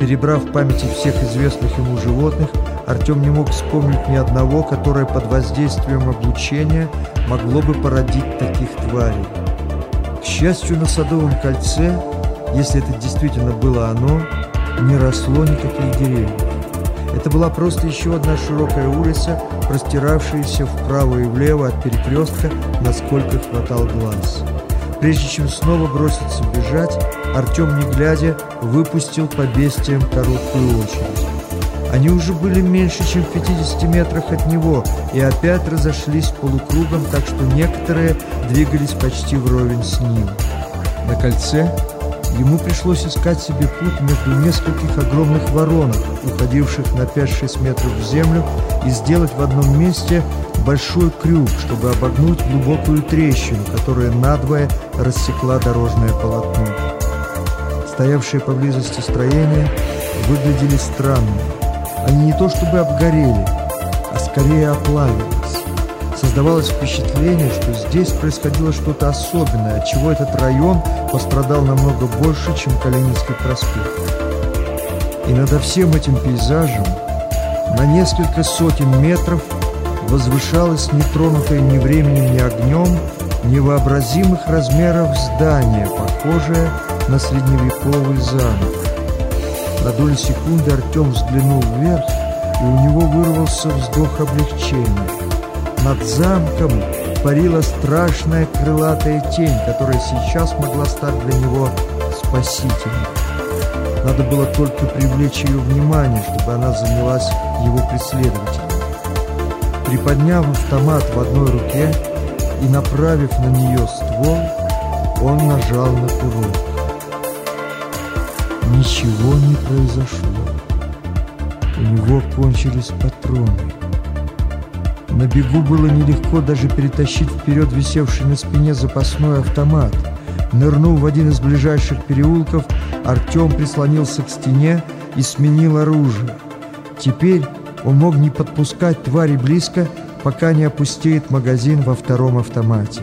Перебрав в памяти всех известных ему животных, Артем не мог вспомнить ни одного, которое под воздействием облучения могло бы породить таких тварей. К счастью, на Садовом кольце, если это действительно было оно, не росло никаких деревьев. Это была просто еще одна широкая улица, простиравшаяся вправо и влево от перекрестка, насколько хватал глаз. Прежде чем снова броситься бежать, Артем, не глядя, выпустил по бестиям короткую очередь. Они уже были меньше, чем в 50 метрах от него, и опять разошлись полукругом, так что некоторые двигались почти вровень с ним. На кольце ему пришлось искать себе путь между нескольких огромных воронок, уходивших на 5-6 метров в землю, и сделать в одном месте большой крюк, чтобы обогнуть глубокую трещину, которая надвое рассекла дорожное полотно. Стоявшие поблизости строения выглядели странно. Они не то чтобы обгорели, а скорее оплавились. Создавалось впечатление, что здесь происходило что-то особенное, отчего этот район пострадал намного больше, чем Калининский проспект. И над всем этим пейзажем на несколько сотен метров возвышалось нетронутое ни временем, ни огнем невообразимых размеров здание, похожее на средневековый замок. На долю секунды Артем взглянул вверх, и у него вырвался вздох облегчения. Над замком парила страшная крылатая тень, которая сейчас могла стать для него спасителем. Надо было только привлечь ее внимание, чтобы она занялась его преследователем. Приподняв автомат в одной руке и направив на нее ствол, он нажал на курок. Ничего не произошло. У него кончились патроны. На бегу было нелегко даже перетащить вперед висевший на спине запасной автомат. Нырнув в один из ближайших переулков, Артем прислонился к стене и сменил оружие. Теперь он мог не подпускать твари близко, пока не опустеет магазин во втором автомате.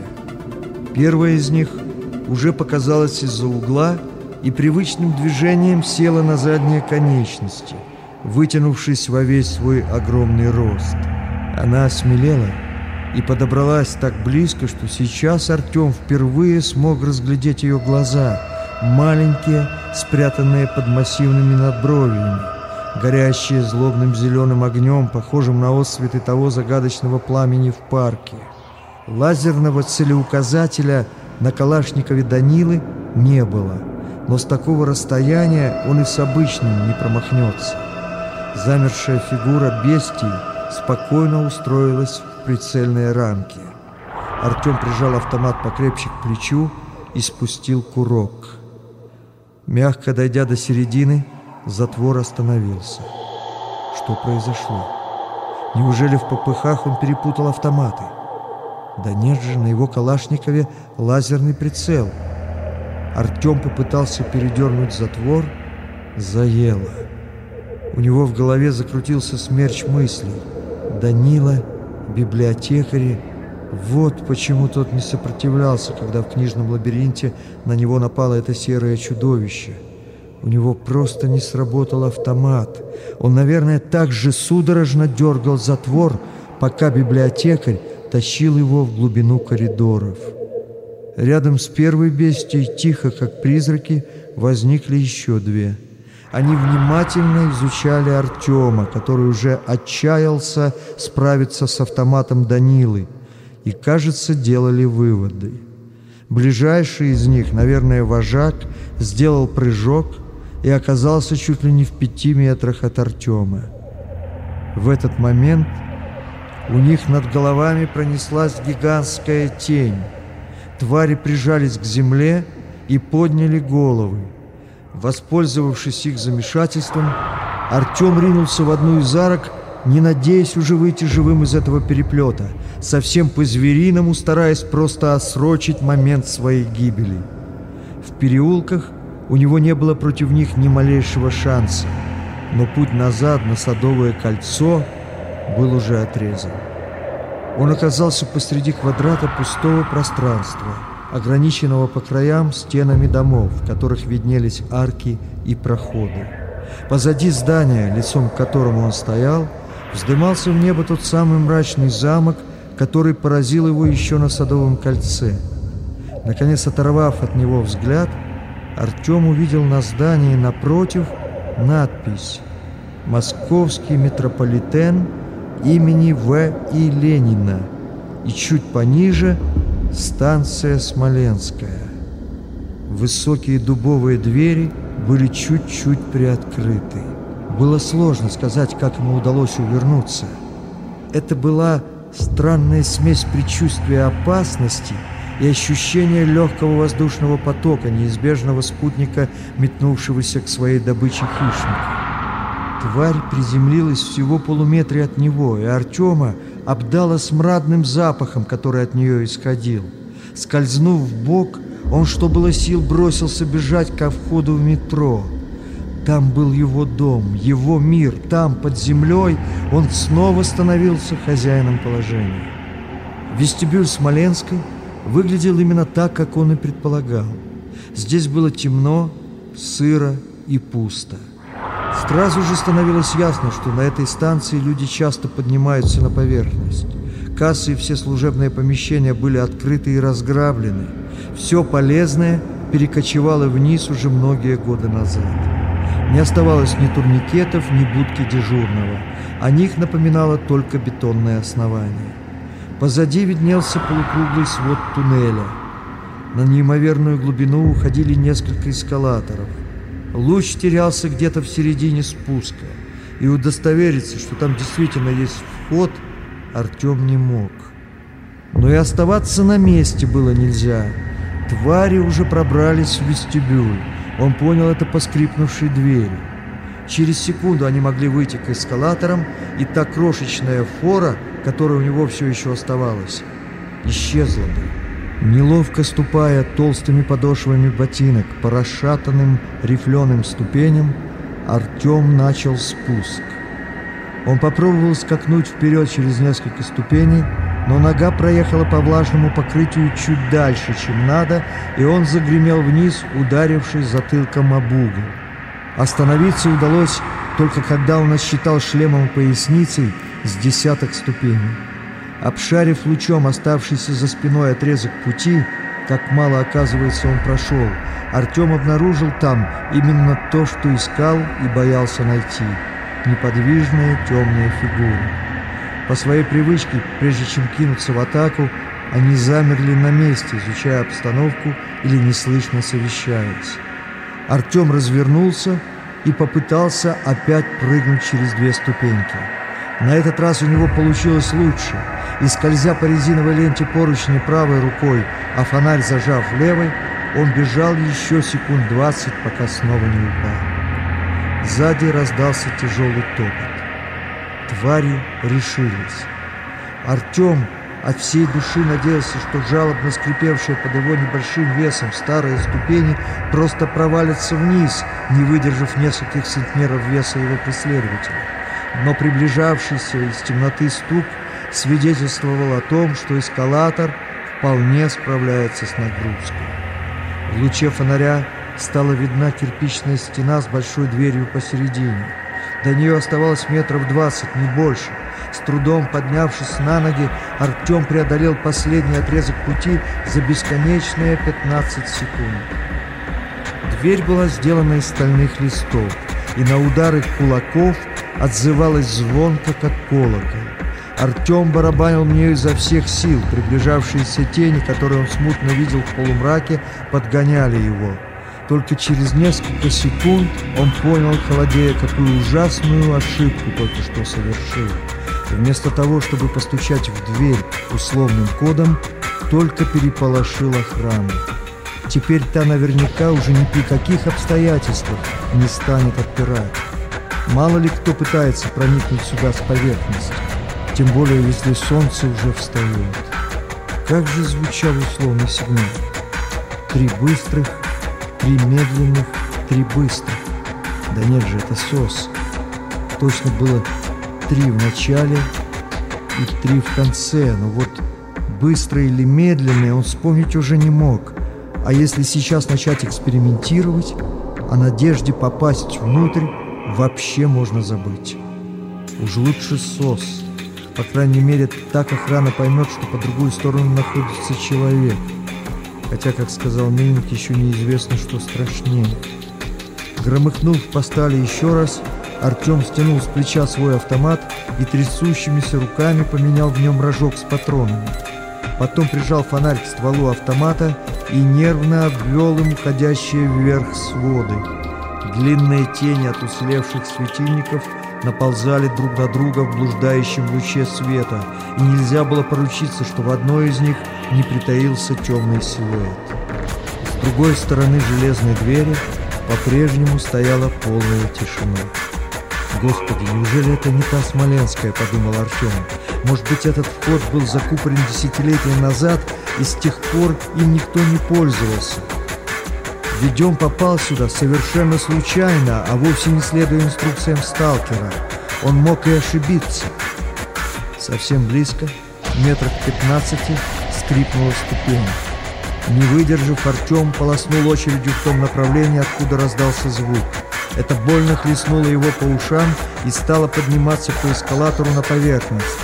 Первая из них уже показалась из-за угла и привычным движением села на задние конечности, вытянувшись во весь свой огромный рост. Она осмелела и подобралась так близко, что сейчас Артем впервые смог разглядеть ее глаза, маленькие, спрятанные под массивными надбровьями, горящие злобным зеленым огнем, похожим на отсветы того загадочного пламени в парке. Лазерного целеуказателя на Калашникове Данилы не было, но с такого расстояния он и с обычным не промахнется. Замершая фигура бестии спокойно устроилась в прицельной рамке. Артем прижал автомат покрепче к плечу и спустил курок. Мягко дойдя до середины, затвор остановился. Что произошло? Неужели в попыхах он перепутал автоматы? Да нет же, на его Калашникове лазерный прицел. Артем попытался передернуть затвор, заело. У него в голове закрутился смерч мыслей. Данила, библиотекари. Вот почему тот не сопротивлялся, когда в книжном лабиринте на него напало это серое чудовище. У него просто не сработал автомат. Он, наверное, так же судорожно дергал затвор, пока библиотекарь тащил его в глубину коридоров. Рядом с первой бестией, тихо, как призраки, возникли еще две – они внимательно изучали Артема, который уже отчаялся справиться с автоматом Данилы, и, кажется, делали выводы. Ближайший из них, наверное, вожак, сделал прыжок и оказался чуть ли не в пяти метрах от Артема. В этот момент у них над головами пронеслась гигантская тень. Твари прижались к земле и подняли головы. Воспользовавшись их замешательством, Артем ринулся в одну из арок, не надеясь уже выйти живым из этого переплета, совсем по-звериному стараясь просто осрочить момент своей гибели. В переулках у него не было против них ни малейшего шанса, но путь назад на Садовое кольцо был уже отрезан. Он оказался посреди квадрата пустого пространства – ограниченного по краям стенами домов, в которых виднелись арки и проходы. Позади здания, лицом к которому он стоял, вздымался в небо тот самый мрачный замок, который поразил его еще на Садовом кольце. Наконец, оторвав от него взгляд, Артем увидел на здании напротив надпись «Московский метрополитен имени В. И. Ленина» и чуть пониже – Станция Смоленская. Высокие дубовые двери были чуть-чуть приоткрыты. Было сложно сказать, как ему удалось увернуться. Это была странная смесь предчувствия опасности и ощущения легкого воздушного потока, неизбежного спутника, метнувшегося к своей добыче хищника. Тварь приземлилась всего полуметре от него, и Артема обдало смрадным запахом, который от нее исходил. Скользнув в бок, он, что было сил, бросился бежать ко входу в метро. Там был его дом, его мир, там, под землей, он снова становился хозяином положения. Вестибюль Смоленской выглядел именно так, как он и предполагал. Здесь было темно, сыро и пусто. Сразу же становилось ясно, что на этой станции люди часто поднимаются на поверхность. Кассы и все служебные помещения были открыты и разграблены. Все полезное перекочевало вниз уже многие годы назад. Не оставалось ни турникетов, ни будки дежурного. О них напоминало только бетонное основание. Позади виднелся полукруглый свод туннеля. На неимоверную глубину уходили несколько эскалаторов. Луч терялся где-то в середине спуска, и удостовериться, что там действительно есть вход, Артем не мог. Но и оставаться на месте было нельзя. Твари уже пробрались в вестибюль. Он понял это по скрипнувшей двери. Через секунду они могли выйти к эскалаторам, и та крошечная фора, которая у него все еще оставалась, исчезла бы. Неловко ступая толстыми подошвами ботинок по расшатанным рифленым ступеням, Артем начал спуск. Он попробовал скакнуть вперед через несколько ступеней, но нога проехала по влажному покрытию чуть дальше, чем надо, и он загремел вниз, ударившись затылком об угол. Остановиться удалось только когда он осчитал шлемом поясницей с десяток ступеней. Обшарив лучом оставшийся за спиной отрезок пути, как мало, оказывается, он прошел, Артем обнаружил там именно то, что искал и боялся найти — неподвижная темная фигура. По своей привычке, прежде чем кинуться в атаку, они замерли на месте, изучая обстановку или неслышно совещаясь. Артем развернулся и попытался опять прыгнуть через две ступеньки. На этот раз у него получилось лучше, и скользя по резиновой ленте поручни правой рукой, а фонарь зажав левой, он бежал еще секунд двадцать, пока снова не упал. Сзади раздался тяжелый топот. Твари решились. Артем от всей души надеялся, что жалобно скрипевшие под его небольшим весом старые ступени просто провалятся вниз, не выдержав нескольких центнеров веса его преследователя. Но приближавшийся из темноты стук свидетельствовал о том, что эскалатор вполне справляется с нагрузкой. В луче фонаря стала видна кирпичная стена с большой дверью посередине. До нее оставалось метров двадцать, не больше. С трудом поднявшись на ноги, Артем преодолел последний отрезок пути за бесконечные 15 секунд. Дверь была сделана из стальных листов, и на удары кулаков отзывалась звонко, как колокол. Артем барабанил мне изо всех сил, приближавшиеся тени, которые он смутно видел в полумраке, подгоняли его. Только через несколько секунд он понял, холодея, какую ужасную ошибку только что совершил. Вместо того, чтобы постучать в дверь условным кодом, только переполошил охрану. Теперь та наверняка уже ни при каких обстоятельствах не станет отпирать. Мало ли кто пытается проникнуть сюда с поверхности, тем более если солнце уже встает. Как же звучал условный сигнал? Три быстрых, три медленных, три быстрых. Да нет же, это СОС. Точно было три в начале и три в конце, но вот быстро или медленно он вспомнить уже не мог. А если сейчас начать экспериментировать, о надежде попасть внутрь вообще можно забыть. Уж лучше СОС. По крайней мере, так охрана поймет, что по другую сторону находится человек. Хотя, как сказал Мельник, еще неизвестно, что страшнее. Громыхнув по стали еще раз, Артем стянул с плеча свой автомат и трясущимися руками поменял в нем рожок с патронами. Потом прижал фонарь к стволу автомата и нервно обвел им уходящие вверх своды. Длинные тени от уцелевших светильников наползали друг на друга в блуждающем луче света, и нельзя было поручиться, что в одной из них не притаился темный силуэт. С другой стороны железной двери по-прежнему стояла полная тишина. «Господи, неужели это не та Смоленская?» – подумал Артем. «Может быть, этот вход был закуплен десятилетия назад, и с тех пор им никто не пользовался?» Ведь он попал сюда совершенно случайно, а вовсе не следуя инструкциям сталкера. Он мог и ошибиться. Совсем близко, метрах пятнадцати, скрипнула ступень. Не выдержав, Артем полоснул очередью в том направлении, откуда раздался звук. Это больно хлестнуло его по ушам и стало подниматься по эскалатору на поверхность.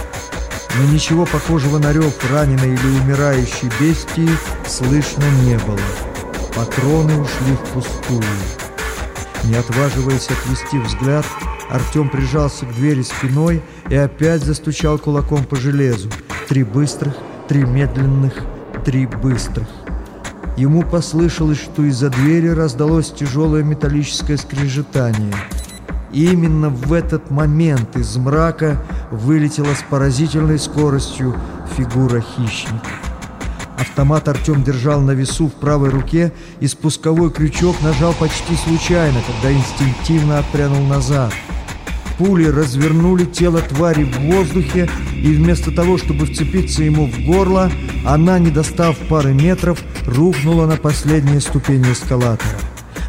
Но ничего похожего на рев раненой или умирающей бестии слышно не было. Патроны ушли впустую. Не отваживаясь отвести взгляд, Артем прижался к двери спиной и опять застучал кулаком по железу. Три быстрых, три медленных, три быстрых. Ему послышалось, что из-за двери раздалось тяжелое металлическое скрежетание. И именно в этот момент из мрака вылетела с поразительной скоростью фигура хищника. Автомат Артем держал на весу в правой руке и спусковой крючок нажал почти случайно, когда инстинктивно отпрянул назад. Пули развернули тело твари в воздухе, и вместо того, чтобы вцепиться ему в горло, она, не достав пары метров, рухнула на последние ступени эскалатора.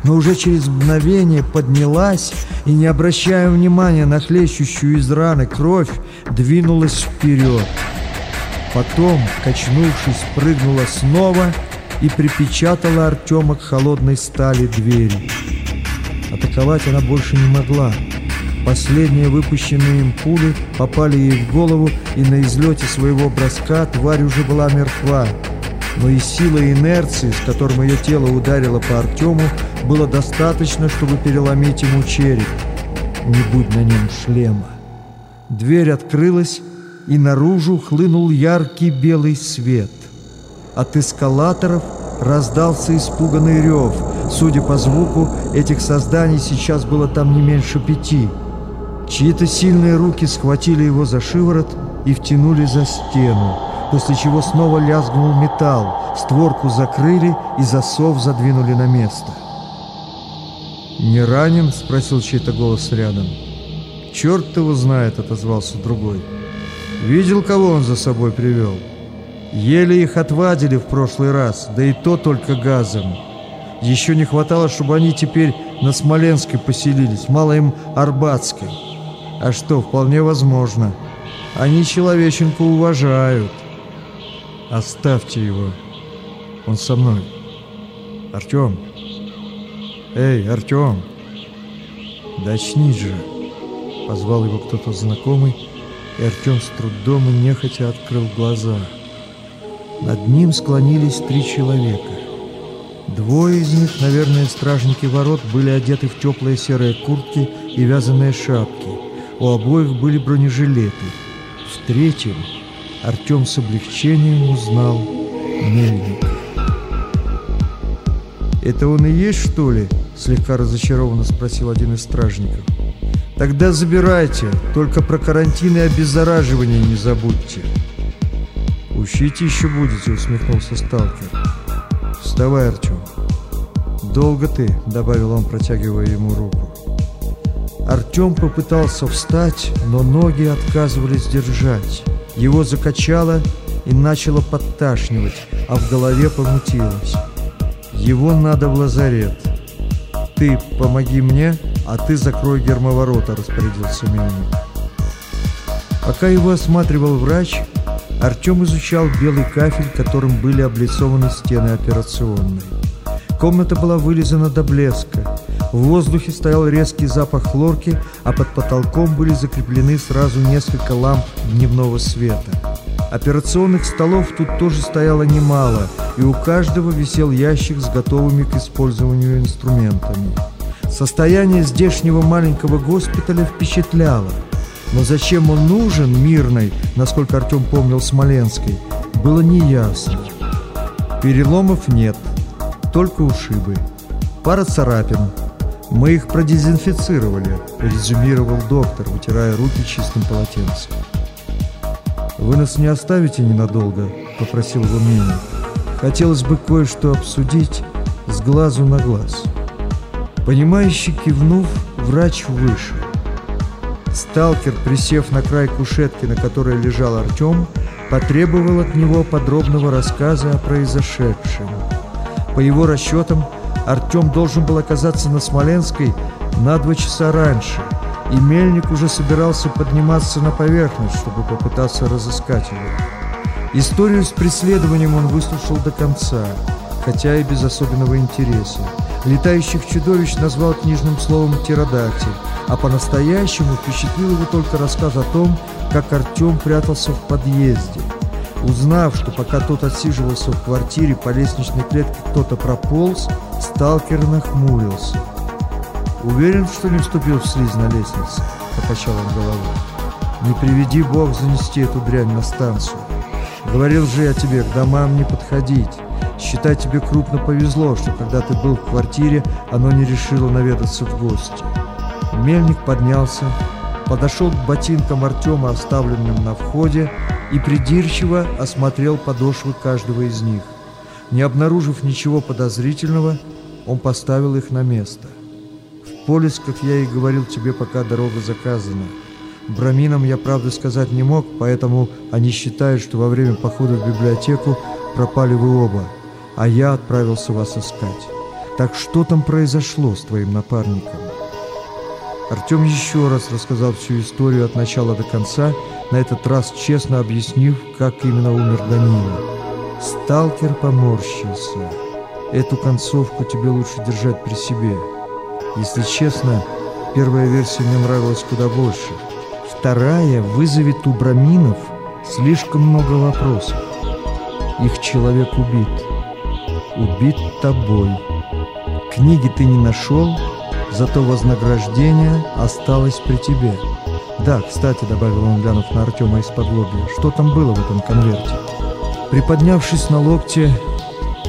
Но уже через мгновение поднялась и, не обращая внимания на хлещущую из раны кровь, двинулась вперед. Потом, качнувшись, прыгнула снова и припечатала Артема к холодной стали двери. Атаковать она больше не могла. Последние выпущенные им пули попали ей в голову, и на излете своего броска тварь уже была мертва. Но и силы инерции, с которым ее тело ударило по Артему, было достаточно, чтобы переломить ему череп. Не будь на нем шлема. Дверь открылась, и наружу хлынул яркий белый свет. От эскалаторов раздался испуганный рев. Судя по звуку, этих созданий сейчас было там не меньше пяти. Чьи-то сильные руки схватили его за шиворот и втянули за стену, после чего снова лязгнул металл, створку закрыли и засов задвинули на место. «Не ранен?» — спросил чей-то голос рядом. «Черт его знает!» — отозвался другой. Видел, кого он за собой привел? Еле их отвадили в прошлый раз, да и то только газом. Еще не хватало, чтобы они теперь на Смоленской поселились, мало им Арбатской. А что, вполне возможно. Они человеченку уважают. Оставьте его. Он со мной. Артем. Эй, Артем. Да же. Позвал его кто-то знакомый, и Артем с трудом и нехотя открыл глаза. Над ним склонились три человека. Двое из них, наверное, стражники ворот, были одеты в теплые серые куртки и вязаные шапки. У обоих были бронежилеты. В третьем Артем с облегчением узнал Мельника. «Это он и есть, что ли?» – слегка разочарованно спросил один из стражников. Тогда забирайте, только про карантин и обеззараживание не забудьте. Учить еще будете, усмехнулся сталкер. Вставай, Артем. Долго ты, добавил он, протягивая ему руку. Артем попытался встать, но ноги отказывались держать. Его закачало и начало подташнивать, а в голове помутилось. Его надо в лазарет. Ты помоги мне, а ты закрой гермоворота», — распорядился Мельник. Пока его осматривал врач, Артем изучал белый кафель, которым были облицованы стены операционной. Комната была вылизана до блеска. В воздухе стоял резкий запах хлорки, а под потолком были закреплены сразу несколько ламп дневного света. Операционных столов тут тоже стояло немало, и у каждого висел ящик с готовыми к использованию инструментами. Состояние здешнего маленького госпиталя впечатляло. Но зачем он нужен, мирной, насколько Артем помнил, Смоленской, было неясно. Переломов нет, только ушибы. Пара царапин. Мы их продезинфицировали, резюмировал доктор, вытирая руки чистым полотенцем. «Вы нас не оставите ненадолго?» – попросил его Менин. «Хотелось бы кое-что обсудить с глазу на глаз». Понимающе кивнув, врач вышел. Сталкер, присев на край кушетки, на которой лежал Артем, потребовал от него подробного рассказа о произошедшем. По его расчетам, Артем должен был оказаться на Смоленской на два часа раньше, и Мельник уже собирался подниматься на поверхность, чтобы попытаться разыскать его. Историю с преследованием он выслушал до конца, хотя и без особенного интереса. Летающих чудовищ назвал книжным словом «птеродактиль», а по-настоящему впечатлил его только рассказ о том, как Артем прятался в подъезде. Узнав, что пока тот отсиживался в квартире, по лестничной клетке кто-то прополз, сталкер нахмурился. «Уверен, что не вступил в слизь на лестнице?» – покачал он головой. «Не приведи Бог занести эту дрянь на станцию». Говорил же я тебе, к домам не подходить. Считай, тебе крупно повезло, что когда ты был в квартире, оно не решило наведаться в гости. Мельник поднялся, подошел к ботинкам Артема, оставленным на входе, и придирчиво осмотрел подошвы каждого из них. Не обнаружив ничего подозрительного, он поставил их на место. В полис, как я и говорил тебе, пока дорога заказана. Браминам я правду сказать не мог, поэтому они считают, что во время похода в библиотеку пропали вы оба, а я отправился вас искать. Так что там произошло с твоим напарником? Артем еще раз рассказал всю историю от начала до конца, на этот раз честно объяснив, как именно умер Данила. Сталкер поморщился. Эту концовку тебе лучше держать при себе. Если честно, первая версия мне нравилась куда больше. Вторая вызовет у браминов слишком много вопросов. Их человек убит. Убит тобой. Книги ты не нашел, зато вознаграждение осталось при тебе. Да, кстати, добавил он, глянув на Артема из-под лобья, что там было в этом конверте? Приподнявшись на локте,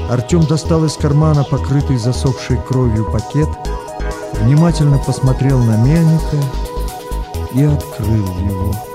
Артем достал из кармана покрытый засохшей кровью пакет, внимательно посмотрел на мельника и открыл его.